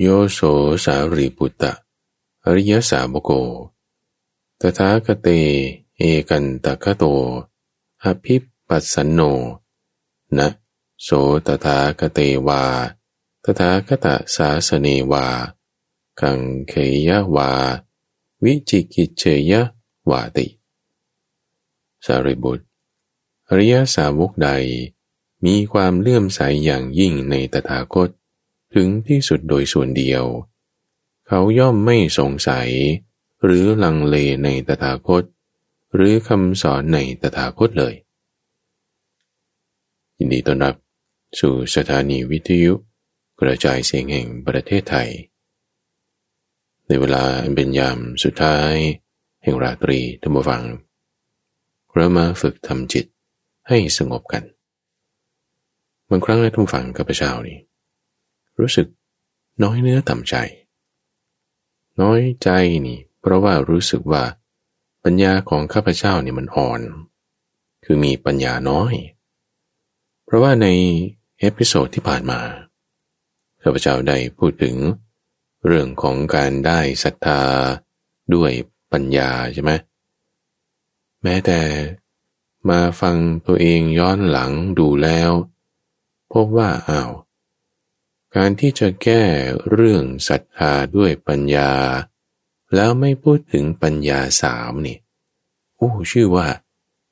โยโสสารีปุตตะ อริยสาวโก ตถาคเต เอกันตะคะโต อภิปัสสนโน นะโสตถาคเตวา ตถาคตสาสเนวา กังเขยวา วิจิกิจเชยวาติ สารีบุตร อริยสาวกใดมีความเลื่อมใสอย่างยิ่งในตถาคต ถึงที่สุดโดยส่วนเดียว เขาย่อมไม่สงสัย หรือลังเลในตถาคต หรือคำสอนในตถาคตเลย ยินดีต้อนรับสู่สถานีวิทยุ กระจายเสียงแห่งประเทศไทย ในเวลาเป็นยามสุดท้าย แห่งราตรีธรรมฟังเรามาฝึกทำจิตให้สงบกันบางครั้งนะท่านผู้ฟังข้าพเจ้านี่ รู้สึกน้อยเนื้อต่ำใจ น้อยใจนี่ เพราะว่ารู้สึกว่า ปัญญาของข้าพเจ้าเนี่ยมันอ่อน คือมีปัญญาน้อย เพราะว่าใน episode ที่ผ่านมาข้าพเจ้าได้พูดถึง เรื่องของการได้ศรัทธาด้วยปัญญาใช่ไหมแม้แต่มาฟังตัวเองย้อนหลังดูแล้ว พบว่าอ้าว การที่จะแก้เรื่องศรัทธาด้วยปัญญา แล้วไม่พูดถึงปัญญาสามนี่โอ้ชื่อว่า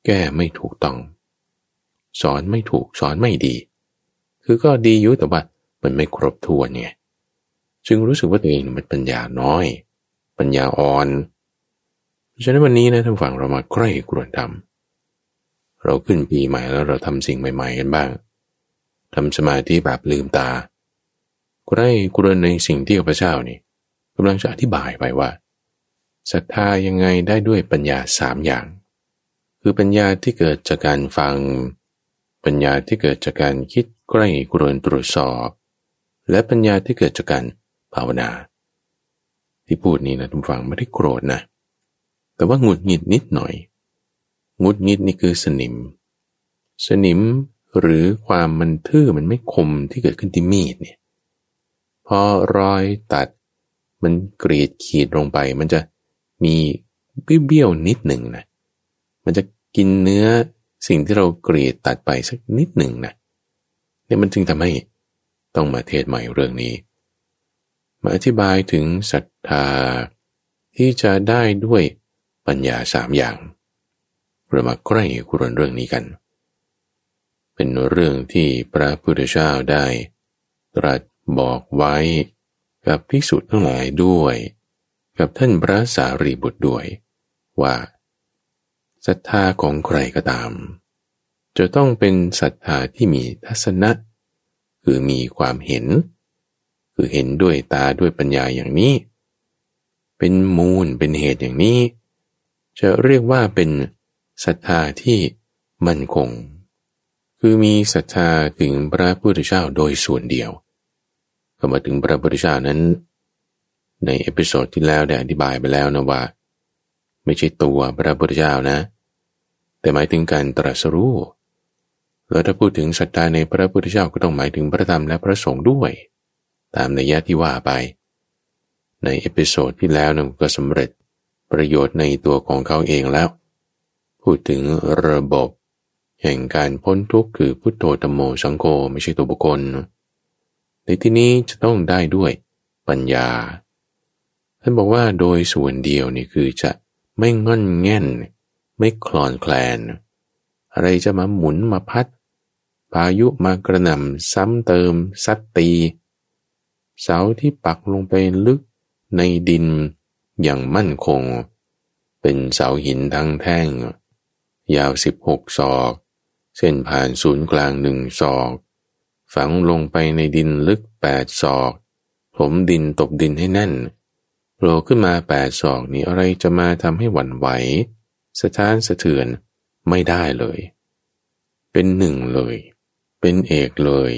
แก้ไม่ถูกต้อง สอนไม่ถูกสอนไม่ดี คือก็ดีอยู่แต่ว่ามันไม่ครบถ้วนไงจึงรู้สึกว่าตัวเองมันปัญญาน้อย ปัญญาอ่อนฉะนั้นวันนี้นะท่านฝั่งเรามาใกล้กรวนทำเราขึ้นปีใหม่แล้วเราทำสิ่งใหม่ๆกันบ้างทำสมาธิแบบลืมตา ใกล้กรนในสิ่งที่ข้าพเจ้านี่กำลังจะอธิบายไปว่าศรัทธายังไงได้ด้วยปัญญาสามอย่าง คือปัญญาที่เกิดจากการฟัง ปัญญาที่เกิดจากการคิดใกล้กรนตรวจสอบ และปัญญาที่เกิดจากการภาวนา ที่พูดนี้นะทุกฝังไม่ได้โกรธนะ แต่ว่าหงุดหงิดนิดหน่อยงุดหงิดนี่คือสนิม สนิมหรือความมันทื่อมันไม่คมที่เกิดขึ้นที่มีดเนี่ย พอรอยตัด มันกรีดขีดลงไป มันจะมีเบี้ยวนิดหนึ่งนะมันจะกินเนื้อสิ่งที่เรากรีดตัดไปสักนิดหนึ่งนะเนี่ยมันจึงทำให้ต้องมาเทศใหม่เรื่องนี้ มาอธิบายถึงศรัทธาที่จะได้ด้วยปัญญาสามอย่างเรามาใกล้คุรนเรื่องนี้กัน เป็นเรื่องที่พระพุทธเจ้าได้ ตรัส บอกไว้กับภิกษุทั้งหลายด้วย กับท่านพระสารีบุตรด้วย ว่าศรัทธาของใครก็ตาม จะต้องเป็นศรัทธาที่มีทัศนะ คือมีความเห็น คือเห็นด้วยตาด้วยปัญญาอย่างนี้ เป็นมูลเป็นเหตุอย่างนี้ จะเรียกว่าเป็นศรัทธาที่มั่นคง คือมีศรัทธาถึงพระพุทธเจ้าโดยส่วนเดียว ก็มาถึงพระพุทธเจ้านั้น ใน episode ที่แล้วได้อธิบายไปแล้วนะว่า ไม่ใช่ตัวพระพุทธเจ้านะ แต่หมายถึงการตรัสรู้แล้วถ้าพูดถึงศรัทธาในพระพุทธเจ้าก็ต้องหมายถึงพระธรรมและพระสงฆ์ด้วย ตามนัยยะที่ว่าไป ใน episode ที่แล้วนั้นก็สำเร็จประโยชน์ในตัวของเขาเองแล้ว พูดถึงระบบ แห่งการพ้นทุกข์คือพุทโธธรรมโมสังโฆไม่ใช่ตัวบุคคล ในที่นี้จะต้องได้ด้วยปัญญา ท่านบอกว่าโดยส่วนเดียวนี่คือจะไม่ง่อนแง่น ไม่คลอนแคลน อะไรจะมาหมุนมาพัด พายุมากระหน่ำซ้ำเติมซัดตี เสาที่ปักลงไปลึกในดินอย่างมั่นคง เป็นเสาหินทั้งแท่ง ยาวสิบหกศอก เส้นผ่านศูนย์กลางหนึ่งศอก ฝังลงไปในดินลึกแปดศอก ผมดินตบดินให้แน่นโผล่ขึ้นมาแปดศอกนี้อะไรจะมาทำให้หวั่นไหว สะท้านสะเทือนไม่ได้เลย เป็นหนึ่งเลย เป็นเอกเลย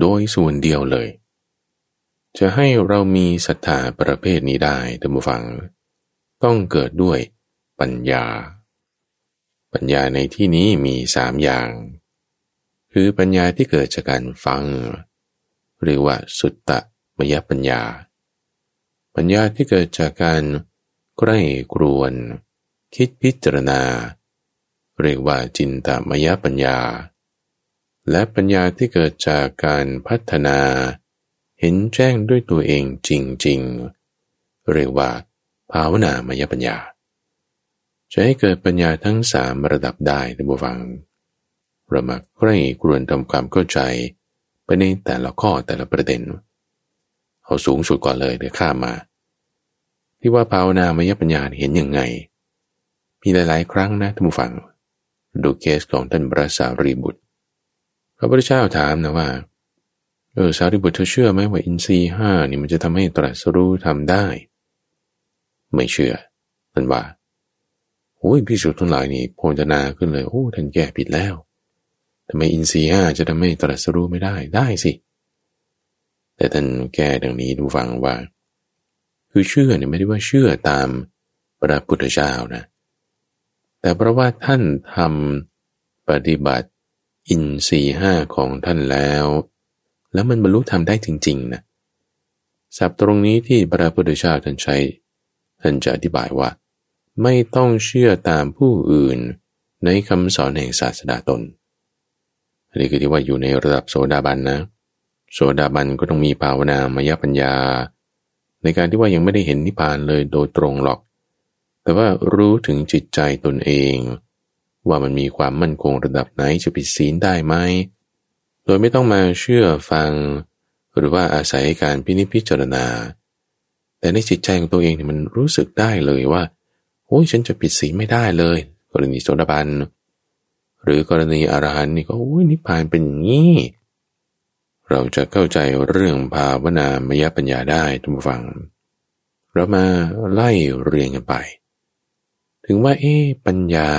โดยส่วนเดียวเลย จะให้เรามีศรัทธาประเภทนี้ได้ท่านผู้ฟัง ต้องเกิดด้วยปัญญา ปัญญาในที่นี้มีสามอย่าง คือปัญญาที่เกิดจากการฟังหรือว่าสุตตะมยปัญญา ปัญญาที่เกิดจากการใกล้กรวน คิดพิจารณา เรียกว่าจินตมยปัญญา และปัญญาที่เกิดจากการพัฒนา เห็นแจ้งด้วยตัวเองจริง ๆ เรียกว่าภาวนามยปัญญา จะให้เกิดปัญญาทั้งสามระดับได้ในบุฟัง เรามาใกล้กรวนทำความเข้าใจไปในแต่ละข้อแต่ละประเด็น เอาสูงสุดก่อนเลยเดี๋ยวข้ามา ที่ว่าภาวนามยปัญญาเห็นยังไง มีหลาย ๆ ครั้งนะท่านผู้ฟัง ดูเคสของท่านพระสารีบุตร พระพุทธเจ้าถามนะว่าเออสารีบุตรเธอเชื่อไหมว่าอินทรีห้านี่มันจะทำให้ตรัสรู้ทำได้ ไม่เชื่อท่านว่าโอ้ยพิสุทั้งหลายนี่โพลนาขึ้นเลยโอ้ท่านแก้ผิดแล้ว ทำไมอินทรีห้าจะทำให้ตรัสรู้ไม่ได้ได้สิ แต่ท่านแก้ดังนี้ดูฟังว่า คือเชื่อเนี่ยไม่ได้ว่าเชื่อตามพระพุทธเจ้านะ แต่เพราะว่าท่านทำปฏิบัติอินทรีห้าของท่านแล้ว แล้วมันบรรลุทำได้จริงๆนะศัพท์ตรงนี้ที่พระพุทธเจ้าท่านใช้ท่านจะอธิบายว่า ไม่ต้องเชื่อตามผู้อื่นในคำสอนแห่งศาสดาตน นนี้คือที่ว่าอยู่ในระดับโสดาบันนะ โสดาบันก็ต้องมีภาวนามยปัญญา ในการที่ว่ายังไม่ได้เห็นนิพพานเลยโดยตรงหรอก แต่ว่ารู้ถึงจิตใจตนเอง ว่ามันมีความมั่นคงระดับไหนจะปิดศีลได้ไหม โดยไม่ต้องมาเชื่อฟัง หรือว่าอาศัยการพินิจพิจารณา แต่ในจิตใจของตัวเองเนี่ยมันรู้สึกได้เลยว่าโอ้ยฉันจะปิดศีลไม่ได้เลย กรณีโสดาบันเหรือกรณีอรหันต์นี่ก็โอ้ยนิพพานเป็นอย่างนี้ เราจะเข้าใจเรื่องภาวนามยปัญญาได้ทุกฝัง เรามาไล่เรียงกันไป ถึงว่าเอ๊ปัญญา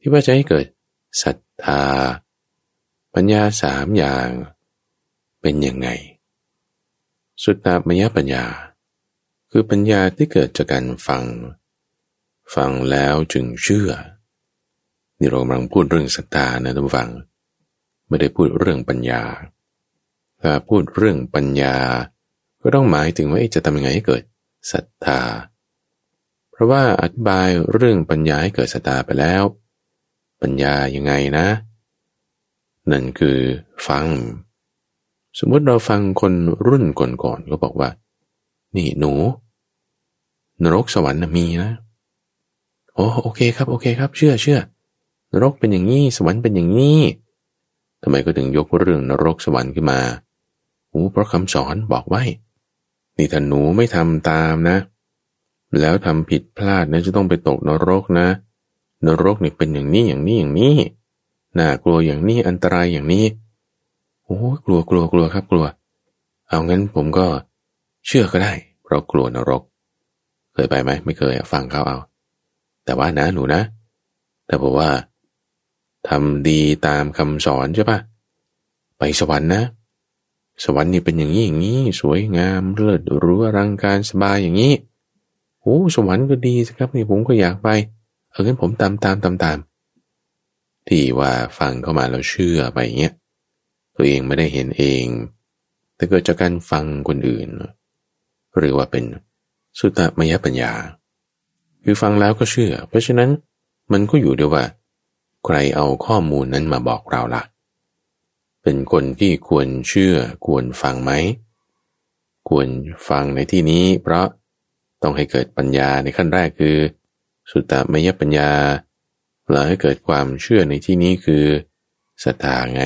ที่ว่าจะให้เกิดศรัทธา ปัญญาสามอย่างเป็นยังไง สุตตามยปัญญา คือปัญญาที่เกิดจากการฟัง ฟังแล้วจึงเชื่อ นี่เรากำลังพูดเรื่องศรัทธานะท่านผู้ฟัง ไม่ได้พูดเรื่องปัญญา ถ้าพูดเรื่องปัญญา ก็ต้องหมายถึงว่าจะทำยังไงให้เกิดศรัทธา เพราะว่าอธิบายเรื่องปัญญาให้เกิดศรัทธาไปแล้ว ปัญญายังไงนะ นั่นคือฟัง สมมติเราฟังคนรุ่นก่อนๆก็บอกว่า นี่หนู นรกสวรรค์มีนะโอ้โอเคครับ โอเคครับ เชื่อเชื่อ นรกเป็นอย่างนี้ สวรรค์เป็นอย่างนี้ทำไมก็ถึงยกเรื่องนรกสวรรค์ขึ้นมาโอ้เพราะคำสอนบอกไว้ นี่ถ้าหนูไม่ทำตามนะ แล้วทำผิดพลาดนะจะต้องไปตกนรกนะ นรกนี่เป็นอย่างนี้อย่างนี้อย่างนี้น่ากลัวอย่างนี้อันตรายอย่างนี้ โอ้กลัวกลัวกลัวครับกลัว เอางั้นผมก็เชื่อก็ได้ เพราะกลัวนรก เคยไปไหมไม่เคยฟังเขาเอา แต่ว่านะหนูนะ แต่บอกว่า ทำดีตามคำสอนใช่ปะไปสวรรค์นะ สวรรค์นี่เป็นอย่างนี้อย่างนี้ สวยงามเลิศรู้รังการสบายอย่างนี้โอ้สวรรค์ก็ดีสิครับนี่ผมก็อยากไป เอองั้นผมตามตามตามตามที่ว่าฟังเข้ามาแล้วเชื่อไปเงี้ยตัวเองไม่ได้เห็นเอง แต่เกิดจากการฟังคนอื่น หรือว่าเป็นสุตตมยปัญญา คือฟังแล้วก็เชื่อ เพราะฉะนั้นมันก็อยู่ด้วยว่า ใครเอาข้อมูลนั้นมาบอกเราละ่ะ เป็นคนที่ควรเชื่อควรฟังไหม ควรฟังในที่นี้เพราะต้องให้เกิดปัญญาในขั้นแรกคือ สุตตมยปัญญาแล้วให้เกิดความเชื่อในที่นี้คือศรัทธาไง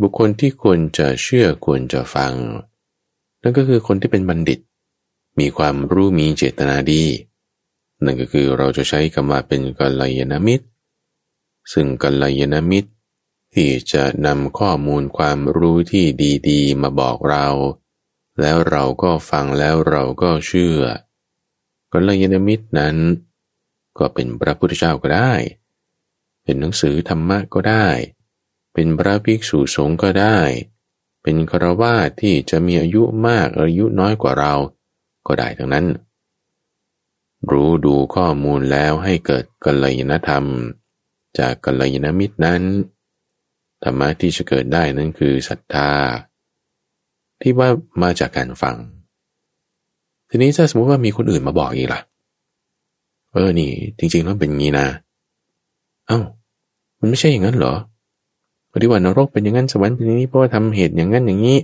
บุคคลที่ควรจะเชื่อควรจะฟัง นั่นก็คือคนที่เป็นบัณฑิต มีความรู้มีเจตนาดี นั่นก็คือเราจะใช้คำว่าเป็นกัลยาณมิตร ซึ่งกัลยาณมิตร ที่จะนำข้อมูลความรู้ที่ดีๆ มาบอกเรา แล้วเราก็ฟังแล้วเราก็เชื่อ กัลยาณมิตรนั้น ก็เป็นพระพุทธเจ้าก็ได้ เป็นหนังสือธรรมะก็ได้ เป็นพระภิกษุสงฆ์ก็ได้ เป็นครวาที่จะมีอายุมากอายุน้อยกว่าเรา ก็ได้ทั้งนั้น รู้ดูข้อมูลแล้วให้เกิดกัลยาณธรรม จากกัลยาณมิตรนั้น ธรรมะที่จะเกิดได้นั้นคือศรัทธา ที่ว่ามาจากการฟัง ทีนี้ถ้าสมมติว่ามีคนอื่นมาบอกอีกล่ะ เออนี่ จริงๆแล้วเป็นงี้นะ เอา้า มันไม่ใช่อย่างนั้นเหรอปฏิวัตินรกเป็นอย่างนั้นสวรรค์เป็นอย่างนี้เพราะว่าทำเหตุอย่างนั้นอย่างนี้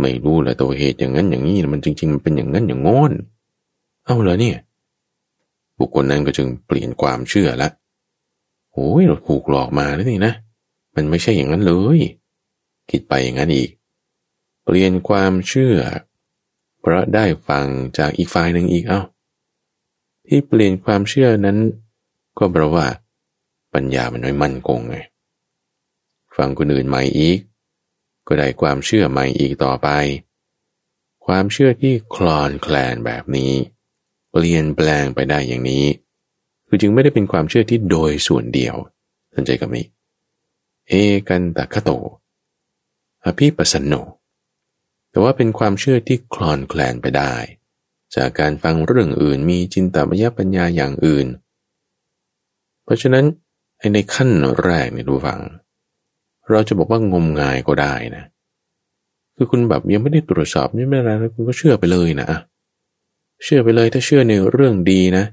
ไม่รู้แหละตัวเหตุอย่างนั้นอย่างนี้มันจริง ๆ มันเป็นอย่างนั้นอย่างงอน เอาเหรอเนี่ย บุคคลนั้นก็จึงเปลี่ยนความเชื่อละ โอ้ยเราถูกหลอกมาแล้วนี่นะ มันไม่ใช่อย่างนั้นเลย คิดไปอย่างนั้นอีก เปลี่ยนความเชื่อ เพราะได้ฟังจากอีกฝ่ายหนึ่งอีกเอา้า ที่เปลี่ยนความเชื่อนั้น ก็เพราะว่า ปัญญามันไม่มั่นคงไง ฟังคนอื่นใหม่อีก ก็ได้ความเชื่อใหม่อีกต่อไป ความเชื่อที่คลอนแคลนแบบนี้ เปลี่ยนแปลงไปได้อย่างนี้ คือจึงไม่ได้เป็นความเชื่อที่โดยส่วนเดียวสนใจกับนี้ เอกันตะคโต อภิปัสโน แต่ว่าเป็นความเชื่อที่คลอนแคลนไปได้ จากการฟังเรื่องอื่นมีจินตามยปัญญาอย่างอื่น เพราะฉะนั้นในขั้นแรกเนี่ยดูฟัง เราจะบอกว่างมงายก็ได้นะ คือคุณแบบยังไม่ได้ตรวจสอบไม่เป็นไรแล้วคุณก็เชื่อไปเลยนะ เชื่อไปเลยถ้าเชื่อในเรื่องดีนะ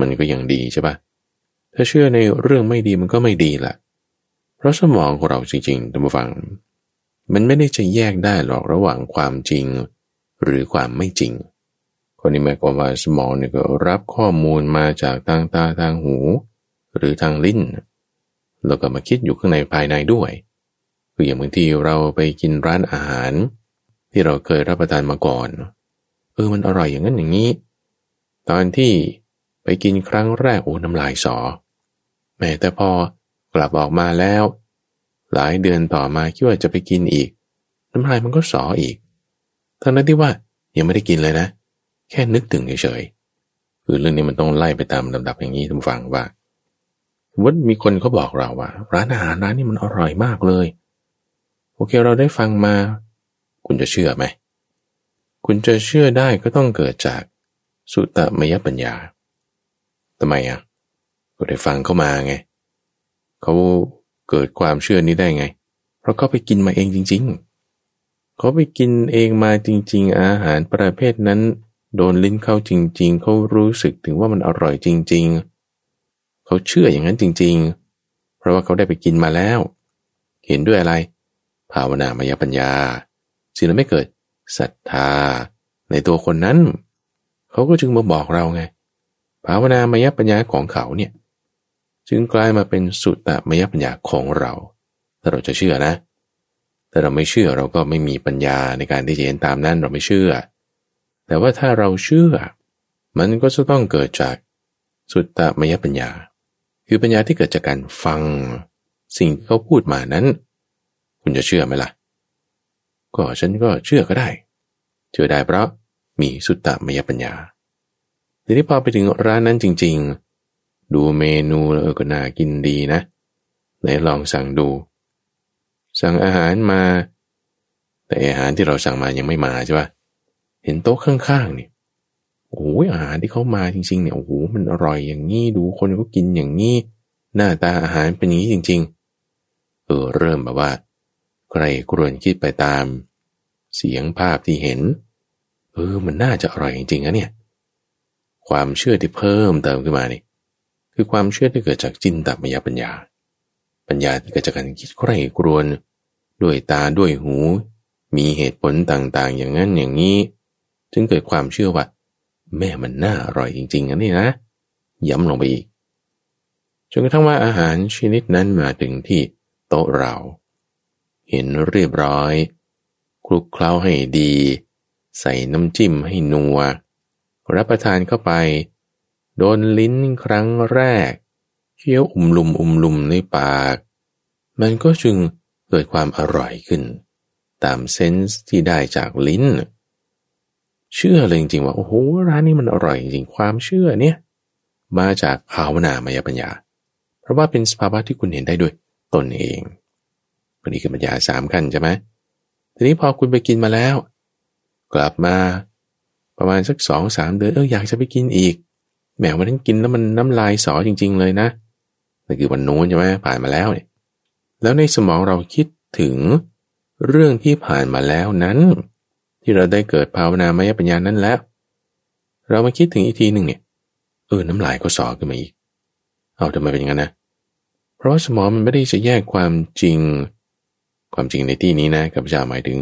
มันก็ยังดีใช่ปะถ้าเชื่อในเรื่องไม่ดีมันก็ไม่ดีละเพราะสมองของเราจริงๆท่านผู้ฟัง มันไม่ได้จะแยกได้หรอกระหว่างความจริง หรือความไม่จริง คนนี้หมายความว่าสมองเนี่ยก็รับข้อมูลมาจากทางตาทางหู หรือทางลิ้น แล้วก็มาคิดอยู่ข้างในภายในด้วยคืออย่างบางทีเราไปกินร้านอาหาร ที่เราเคยรับประทานมาก่อน เออมันอร่อยอย่างนั้นอย่างนี้ ตอนที่ ไปกินครั้งแรกโอ้น้ำลายสอ แม่แต่พอกลับออกมาแล้ว หลายเดือนต่อมาคิดว่าจะไปกินอีก น้ำลายมันก็สออีกทั้งนั้นที่ว่ายังไม่ได้กินเลยนะ แค่นึกถึงเฉยๆคือเรื่องนี้มันต้องไล่ไปตามลำดับอย่างนี้ทุกฝังว่าว่ามีคนเขาบอกเราว่า ร้านอาหารร้านนี้มันอร่อยมากเลย โอเคเราได้ฟังมา คุณจะเชื่อไหม คุณจะเชื่อได้ก็ต้องเกิดจากสุตตมยปัญญา ทำไมอะก็ได้ฟังเข้ามาไง เขาเกิดความเชื่อนี้ได้ไง เพราะเขาไปกินมาเองจริง ๆ เขาไปกินเองมาจริง ๆ อาหารประเภทนั้น โดนลิ้นเข้าจริง ๆ เขารู้สึกถึงว่ามันอร่อยจริง ๆ เขาเชื่ออย่างนั้นจริง ๆ เพราะว่าเขาได้ไปกินมาแล้ว เห็นด้วยอะไร ภาวนามายปัญญาสิ่งนั้นไม่เกิดศรัทธาในตัวคนนั้น เขาก็จึงมาบอกเราไง ภาวนามยปัญญาของเขาเนี่ยจึงกลายมาเป็นสุตตมยปัญญาของเรา ถ้าเราจะเชื่อนะแต่เราไม่เชื่อเราก็ไม่มีปัญญาในการที่จะเห็นตามนั้นเราไม่เชื่อ แต่ว่าถ้าเราเชื่อ มันก็จะต้องเกิดจากสุตตมยปัญญา คือปัญญาที่เกิดจากการฟัง สิ่งที่เขาพูดมานั้น คุณจะเชื่อไหมล่ะ ก็ฉันก็เชื่อก็ได้ เชื่อได้เพราะมีสุตตมยปัญญา ทีนี้พอไปถึงร้านนั้นจริง ๆ ดูเมนูแล้วก็น่ากินดีนะไหนลองสั่งดู สั่งอาหารมา แต่อาหารที่เราสั่งมายังไม่มาใช่ปะเห็นโต๊ะข้างๆนี่โอ้ยอาหารที่เขามาจริงๆเนี่ยโอ้โหมันอร่อยอย่างนี้ดูคนก็กินอย่างนี้ หน้าตาอาหารเป็นอย่างนี้จริง ๆ เออเริ่มแบบว่าใครกรวนคิดไปตาม เสียงภาพที่เห็น เออมันน่าจะอร่อยจริงๆนะเนี่ย ความเชื่อที่เพิ่มเติมขึ้นมานี่คือความเชื่อที่เกิดจากจินตมยปัญญา ปัญญาที่เกิดจากการคิดใคร่ครวญด้วยตาด้วยหู มีเหตุผลต่างๆ อย่างนั้นอย่างนี้ จึงเกิดความเชื่อว่า แม่มันน่าอร่อยจริงๆอันนี้นะ ย้ำลงไปอีกจนกระทั่งว่าอาหารชนิดนั้นมาถึงที่โต๊ะเรา เห็นเรียบร้อยคลุกเคล้าให้ดี ใส่น้ำจิ้มให้นัว รับประทานเข้าไป โดนลิ้นครั้งแรก เคี้ยวอุ่มลุมอุ่มลุมในปาก มันก็จึงเกิดความอร่อยขึ้น ตามเซนส์ที่ได้จากลิ้น เชื่อเลยจริงๆว่า โอ้โห ร้านนี้มันอร่อยจริงความเชื่อเนี่ยมาจากภาวนามายปัญญา เพราะว่าเป็นสภาวะที่คุณเห็นได้ด้วยตนเองอันนี้คือปัญญาสามขั้นใช่ไหมทีนี้พอคุณไปกินมาแล้ว กลับมา ประมาณสักสองสามเดือนเอออยากจะไปกินอีกแหมวันนั้นกินแล้วมันน้ำลายสอจริง ๆ เลยนะนั่นคือวันโน้นใช่ไหมผ่านมาแล้วเนี่ยแล้วในสมองเราคิดถึงเรื่องที่ผ่านมาแล้วนั้น ที่เราได้เกิดภาวนามยปัญญานั้นแล้ว เรามาคิดถึงอีกทีหนึ่งเนี่ยเออน้ำลายก็สอขึ้นมาอีก เอาทำไมเป็นอย่างนั้นนะเพราะสมองมันไม่ได้จะแยกความจริง ความจริงในที่นี้นะกับจาหมายถึง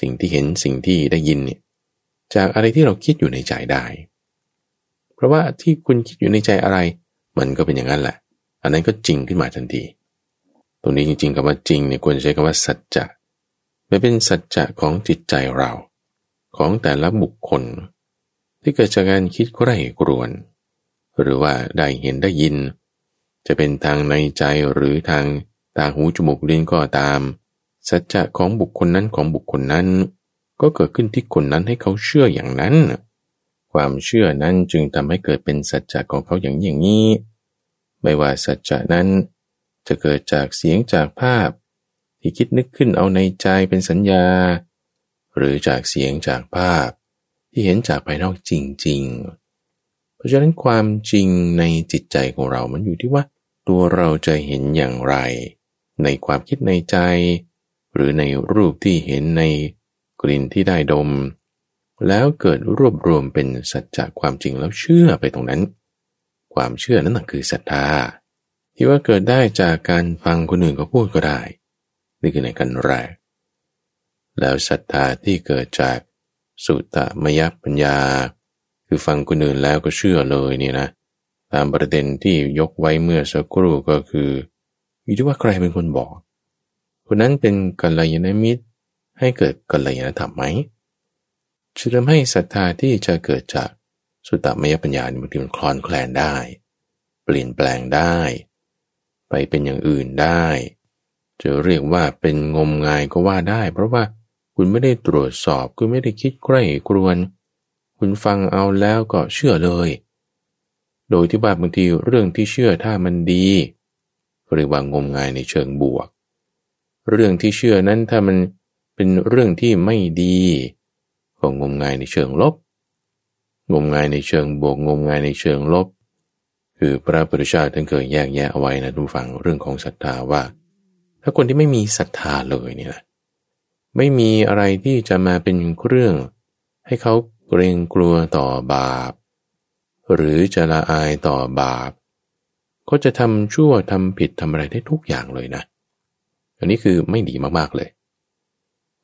สิ่งที่เห็นสิ่งที่ได้ยินเนี่ย จากอะไรที่เราคิดอยู่ในใจได้ เพราะว่าที่คุณคิดอยู่ในใจอะไร มันก็เป็นอย่างนั้นแหละ อันนั้นก็จริงขึ้นมาทันที ตรงนี้จริงๆคำว่าจริงเนี่ยควรใช้คำว่าสัจจะไม่เป็นสัจจะของจิตใจเรา ของแต่ละบุคคล ที่เกิดจากการคิดใคร่กรวน หรือว่าได้เห็นได้ยิน จะเป็นทางในใจหรือทางตาหูจมูกลิ้นก็ตาม สัจจะของบุคคลนั้นของบุคคลนั้น ก็เกิดขึ้นที่คนนั้นให้เขาเชื่ออย่างนั้น ความเชื่อนั้นจึงทำให้เกิดเป็นสัจจะของเขาอย่างอย่างนี้ ไม่ว่าสัจจะนั้น จะเกิดจากเสียงจากภาพ ที่คิดนึกขึ้นเอาในใจเป็นสัญญา หรือจากเสียงจากภาพ ที่เห็นจากภายนอกจริง ๆ เพราะฉะนั้นความจริงในจิตใจของเรา มันอยู่ที่ว่า ตัวเราจะเห็นอย่างไร ในความคิดในใจ หรือในรูปที่เห็นใน ลิ่นที่ได้ดม แล้วเกิดรวบรวมเป็นสัจจะความจริงแล้วเชื่อไปตรงนั้น ความเชื่อนั้นคือศรัทธาที่ว่าเกิดได้จากการฟังคนอื่นก็พูดก็ได้ นี่คือในกันแรก แล้วศรัทธาที่เกิดจากสุตตมยปัญญา คือฟังคนอื่นแล้วก็เชื่อเลยเนี่ยนะ ตามประเด็นที่ยกไว้เมื่อสักครู่ก็คืออยู่ที่ว่าใครเป็นคนบอกคนนั้นเป็นกัลยาณมิตร ให้เกิดกัลยาณธรรมไหมจะทำให้ศรัทธาที่จะเกิดจากสุตตมยปัญญาบางทีมันคลอนแคลนได้ เปลี่ยนแปลงได้ ไปเป็นอย่างอื่นได้ จะเรียกว่าเป็นงมงายก็ว่าได้ เพราะว่าคุณไม่ได้ตรวจสอบ คุณไม่ได้คิดใกล้กรวน คุณฟังเอาแล้วก็เชื่อเลย โดยที่ว่าบางทีเรื่องที่เชื่อถ้ามันดีเรียกว่างมงายในเชิงบวก เรื่องที่เชื่อนั้นถ้ามัน เป็นเรื่องที่ไม่ดี ก็งมงายในเชิงลบ งมงายในเชิงบวกงมงายในเชิงลบ คือพระพุทธเจ้าท่านเคยแยกแยะเอาไว้นะทุกฝังเรื่องของศรัทธาว่า ถ้าคนที่ไม่มีศรัทธาเลยเนี่ยนะไม่มีอะไรที่จะมาเป็นเครื่อง ให้เขาเกรงกลัวต่อบาป หรือจะละอายต่อบาป ก็จะทำชั่วทำผิดทำอะไรได้ทุกอย่างเลยนะ อันนี้คือไม่ดีมากๆเลย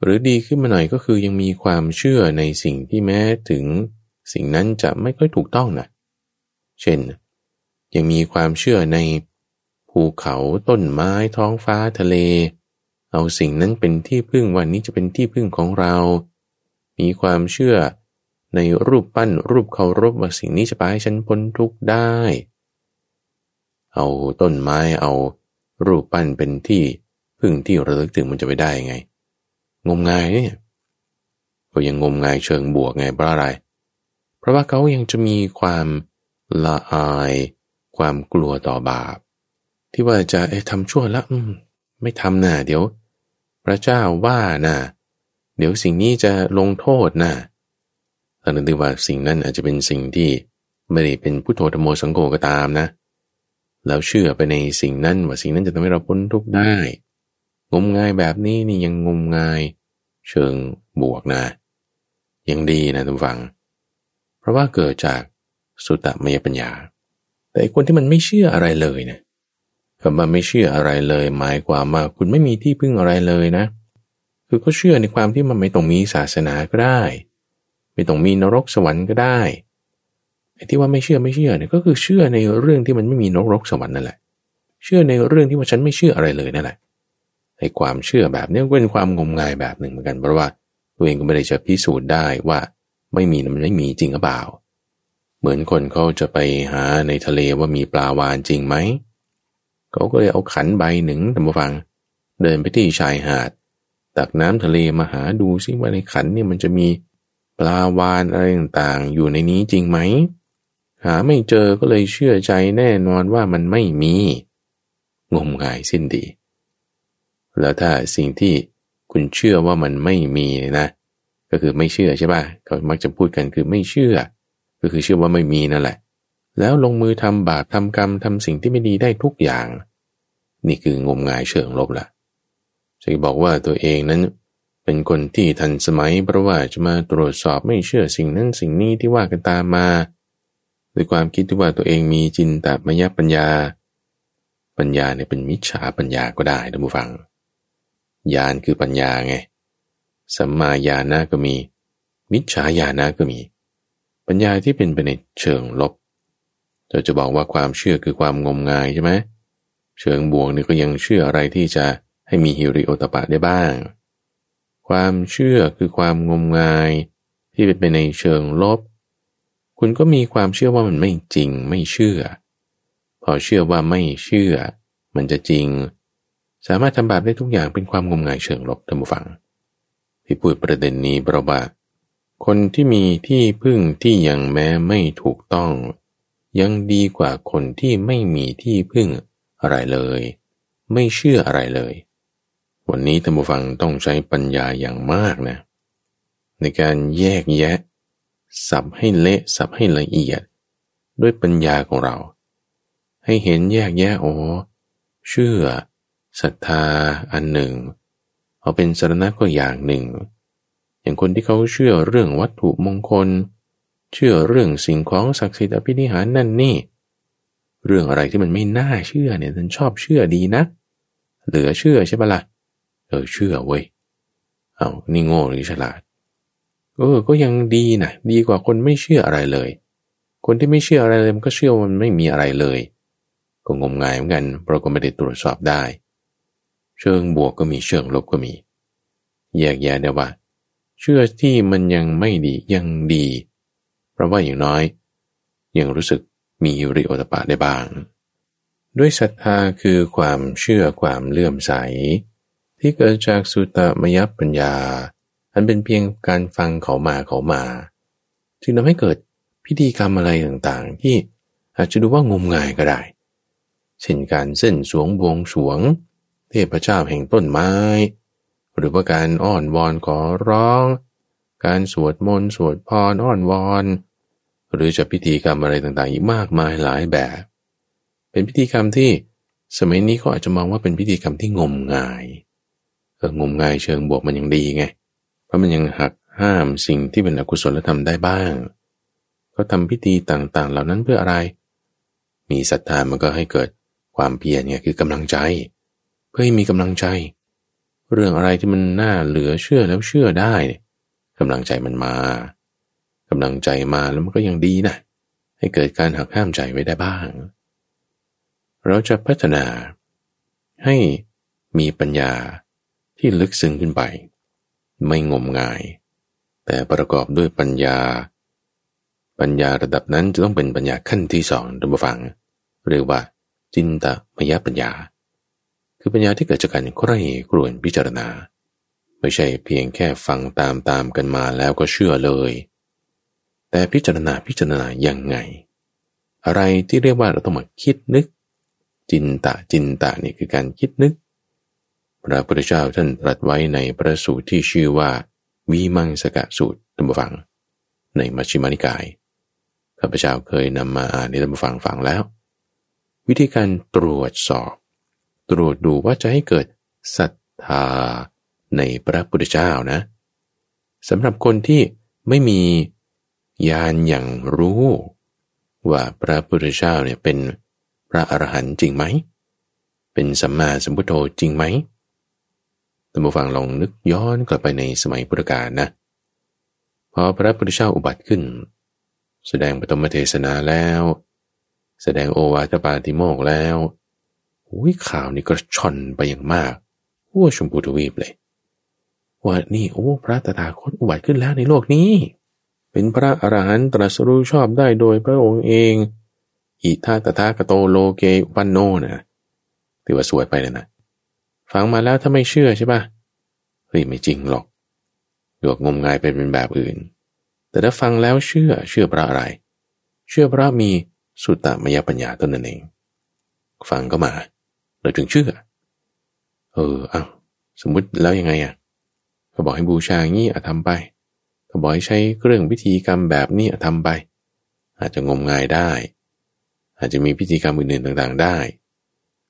หรือดีขึ้นมาหน่อยก็คือยังมีความเชื่อในสิ่งที่แม้ถึงสิ่งนั้นจะไม่ค่อยถูกต้องนะเช่น ยังมีความเชื่อในภูเขาต้นไม้ท้องฟ้าทะเล เอาสิ่งนั้นเป็นที่พึ่งวันนี้จะเป็นที่พึ่งของเรา มีความเชื่อในรูปปั้นรูปเคารพว่าสิ่งนี้จะพาให้ฉันพ้นทุกข์ได้ เอาต้นไม้เอารูปปั้นเป็นที่พึ่งที่ระลึกถึงมันจะไปได้ไง งมงายเนี่ยก็ยังงมงายเชิงบวกไงเพราะอะไร เพราะว่าเขายังจะมีความละอาย ความกลัวต่อบาป ที่ว่าจะไอ้ทำชั่วแล้วไม่ทำนะ่ะเดี๋ยว พระเจ้าว่านะ่ะเดี๋ยวสิ่งนี้จะลงโทษนะ่ะตอนนั้นว่าสิ่งนั้นอาจจะเป็นสิ่งที่ไม่ได้เป็นพุทโธธรรมโมสังโฆก็ตามนะ แล้วเชื่อไปในสิ่งนั้นว่าสิ่งนั้นจะทำให้เราพ้นทุกข์ได้ งมงายแบบนี้นี่ยังงมงายเชิงบวกนะ ยังดีนะทุกฝัง เพราะว่าเกิดจากสุตตมยปัญญา แต่คนที่มันไม่เชื่ออะไรเลยนะคำว่าไม่เชื่ออะไรเลย หมายความว่าคุณไม่มีที่พึ่งอะไรเลยนะ คือก็เชื่อในความที่มันไม่ต้องมีศาสนาก็ได้ ไม่ต้องมีนรกสวรรค์ก็ได้ไอ้ที่ว่าไม่เชื่อไม่เชื่อเนี่ยก็คือเชื่อในเรื่องที่มันไม่มีนรกสวรรค์นั่นแหละ เชื่อในเรื่องที่ว่าฉันไม่เชื่ออะไรเลยนั่นแหละ ไอ้ความเชื่อแบบนี้เป็นความงมงายแบบหนึ่งเหมือนกันเพราะว่าตัวเองก็ไม่ได้จะพิสูจน์ได้ว่าไม่มีมันไม่มีจริงหรือเปล่า เหมือนคนเขาจะไปหาในทะเลว่ามีปลาวานจริงไหมเขาก็เลยเอาขันใบหนึ่งทำมาฟัง เดินไปที่ชายหาด ตักน้ำทะเลมาหาดูซิว่าในขันเนี่ยมันจะมีปลาวานอะไรต่างๆ อยู่ในนี้จริงไหมหาไม่เจอก็เลยเชื่อใจแน่นอนว่ามันไม่มี งมงายสิ้นดี แล้วถ้าสิ่งที่คุณเชื่อว่ามันไม่มีนะ ก็คือไม่เชื่อใช่ป่ะเขามักจะพูดกันคือไม่เชื่อ ก็คือเชื่อว่าไม่มีนั่นแหละ แล้วลงมือทำบาปทำกรรมทำสิ่งที่ไม่ดีได้ทุกอย่าง นี่คืองมงายเชิงลบละจะบอกว่าตัวเองนั้นเป็นคนที่ทันสมัยเพราะว่าจะมาตรวจสอบไม่เชื่อสิ่งนั้นสิ่งนี้ที่ว่ากันตามมาด้วยความคิดที่ว่าตัวเองมีจินตมยปัญญา ปัญญาเนี่ยเป็นมิจฉาปัญญาก็ได้ท่านผู้ฟัง ญาณคือปัญญาไง สัมมาญาณะก็มี มิจฉาญาณะก็มี ปัญญาที่เป็นไปในเชิงลบ เราจะบอกว่าความเชื่อคือความงมงายใช่ไหมเชิงบวกนี่ก็ยังเชื่ออะไรที่จะให้มีฮิริโอตปะได้บ้าง ความเชื่อคือความงมงายที่เป็นไปในเชิงลบ คุณก็มีความเชื่อว่ามันไม่จริงไม่เชื่อ พอเชื่อว่าไม่เชื่อ มันจะจริง สามารถทำบาปได้ทุกอย่างเป็นความงมงายเชิงลบท่านผู้ฟัง ที่พูดประเด็นนี้เพราะว่าคนที่มีที่พึ่งที่ยังแม้ไม่ถูกต้อง ยังดีกว่าคนที่ไม่มีที่พึ่งอะไรเลย ไม่เชื่ออะไรเลย วันนี้ท่านผู้ฟังต้องใช้ปัญญาอย่างมากนะ ในการแยกแยะ สับให้เละสับให้ละเอียด ด้วยปัญญาของเรา ให้เห็นแยกแยะโอ้เชื่อ ศรัทธาอันหนึ่ง เอาเป็นสารณะก็อย่างหนึ่ง อย่างคนที่เขาเชื่อเรื่องวัตถุมงคล เชื่อเรื่องสิ่งของศักดิ์สิทธิ์อภินิหารนั่นนี่ เรื่องอะไรที่มันไม่น่าเชื่อเนี่ยฉันชอบเชื่อดีนะ เหลือเชื่อใช่ปะละ่ะ เออเชื่อเว้ย เอานี่โง่หรือฉลาด เออ ก็ยังดีนะดีกว่าคนไม่เชื่ออะไรเลย คนที่ไม่เชื่ออะไรเลยมันก็เชื่อมันไม่มีอะไรเลย ก็งมงายเหมือนกันเพราะก็ไม่ได้ตรวจสอบได้ เชิงบวกก็มีเชิงลบก็มีแยกแยะได้ว่า เชื่อที่มันยังไม่ดียังดี เพราะว่าอย่างน้อย ยังรู้สึกมีริโอตปะได้บ้าง ด้วยศรัทธาคือความเชื่อความเลื่อมใส ที่เกิดจากสุตมยปัญญา อันเป็นเพียงการฟังเขามาเขามา จึงทำให้เกิดพิธีกรรมอะไรต่างๆ ที่อาจจะดูว่างมงายก็ได้ เช่นการเส้นสวงบวงสวง เทพเจ้าแห่งต้นไม้ หรือว่าการอ้อนวอนขอร้อง การสวดมนต์สวดพรอ้อนวอน หรือจะพิธีกรรมอะไรต่างๆ อีกมากมายหลายแบบ เป็นพิธีกรรมที่สมัยนี้ก็อาจจะมองว่าเป็นพิธีกรรมที่งมงายเอองมงายเชิงบวกมันยังดีไง เพราะมันยังหักห้ามสิ่งที่เป็นอกุศลธรรมได้บ้างเขาทำพิธีต่างๆ เหล่านั้นเพื่ออะไร มีศรัทธามันก็ให้เกิดความเพียรเนี่ยคือกำลังใจ เพื่อให้มีกำลังใจ เรื่องอะไรที่มันน่าเหลือเชื่อแล้วเชื่อได้กำลังใจมันมากำลังใจมาแล้วมันก็ยังดีนะให้เกิดการหักห้ามใจไว้ได้บ้าง เราจะพัฒนาให้มีปัญญาที่ลึกซึ้งขึ้นไป ไม่งมงาย แต่ประกอบด้วยปัญญา ปัญญาระดับนั้นจะต้องเป็นปัญญาขั้นที่สองท่านผู้ฟัง เรียกว่าจินตมยปัญญา คือปัญญาที่เกิดจากการใคร่ครวญพิจารณา ไม่ใช่เพียงแค่ฟังตามตามกันมาแล้วก็เชื่อเลย แต่พิจารณาพิจารณายังไง อะไรที่เรียกว่าเราต้องมาคิดนึก จินตะจินตะนี่คือการคิดนึก พระพุทธเจ้าท่านตรัสไว้ในพระสูตรที่ชื่อว่าวิมังสกะสูตรตัมฟัง ในมัชฌิมานิกายข้าพเจ้าเคยนำมาอ่านในตัมฟังฟังแล้ว วิธีการตรวจสอบ ตรวจดูว่าจะให้เกิดศรัทธาในพระพุทธเจ้านะสำหรับคนที่ไม่มีญาณอย่างรู้ ว่าพระพุทธเจ้าเนี่ยเป็นพระอรหันต์จริงไหม เป็นสัมมาสัมพุทโธจริงไหมท่านผู้ฟังลองนึกย้อนกลับไปในสมัยพุทธกาลนะ พอพระพุทธเจ้าอุบัติขึ้น แสดงปฐมเทศนาแล้ว แสดงโอวาทปาติโมกแล้ว อุ้ยข่าวนี่ก็ชอนไปอย่างมากทั่วชมพูทวีปเลย ว่านี่โอ้พระตถาคตอุบัติขึ้นแล้วในโลกนี้ เป็นพระอรหันตรัสรู้ชอบได้โดยพระองค์เอง อิทาตถากโตโลเกวันโนนะถือว่าสวยไปเลยนะฟังมาแล้วถ้าไม่เชื่อใช่ปะเฮ้ยไม่จริงหรอกหยวกงมงายเป็นเป็นแบบอื่น แต่ถ้าฟังแล้วเชื่อเชื่อพระอะไร เชื่อพระมีสุตตมยปัญญาตนนั่นเอง ฟังก็มา เราถึงเชื่อ เออเอาสมมุติแล้วยังไงอะเขาบอกให้บูชาอย่างนี้อะทำไปเขาบอกให้ใช้เครื่องพิธีกรรมแบบนี้อะทำไป อาจจะงมงายได้ อาจจะมีพิธีกรรมอื่นๆต่างๆได้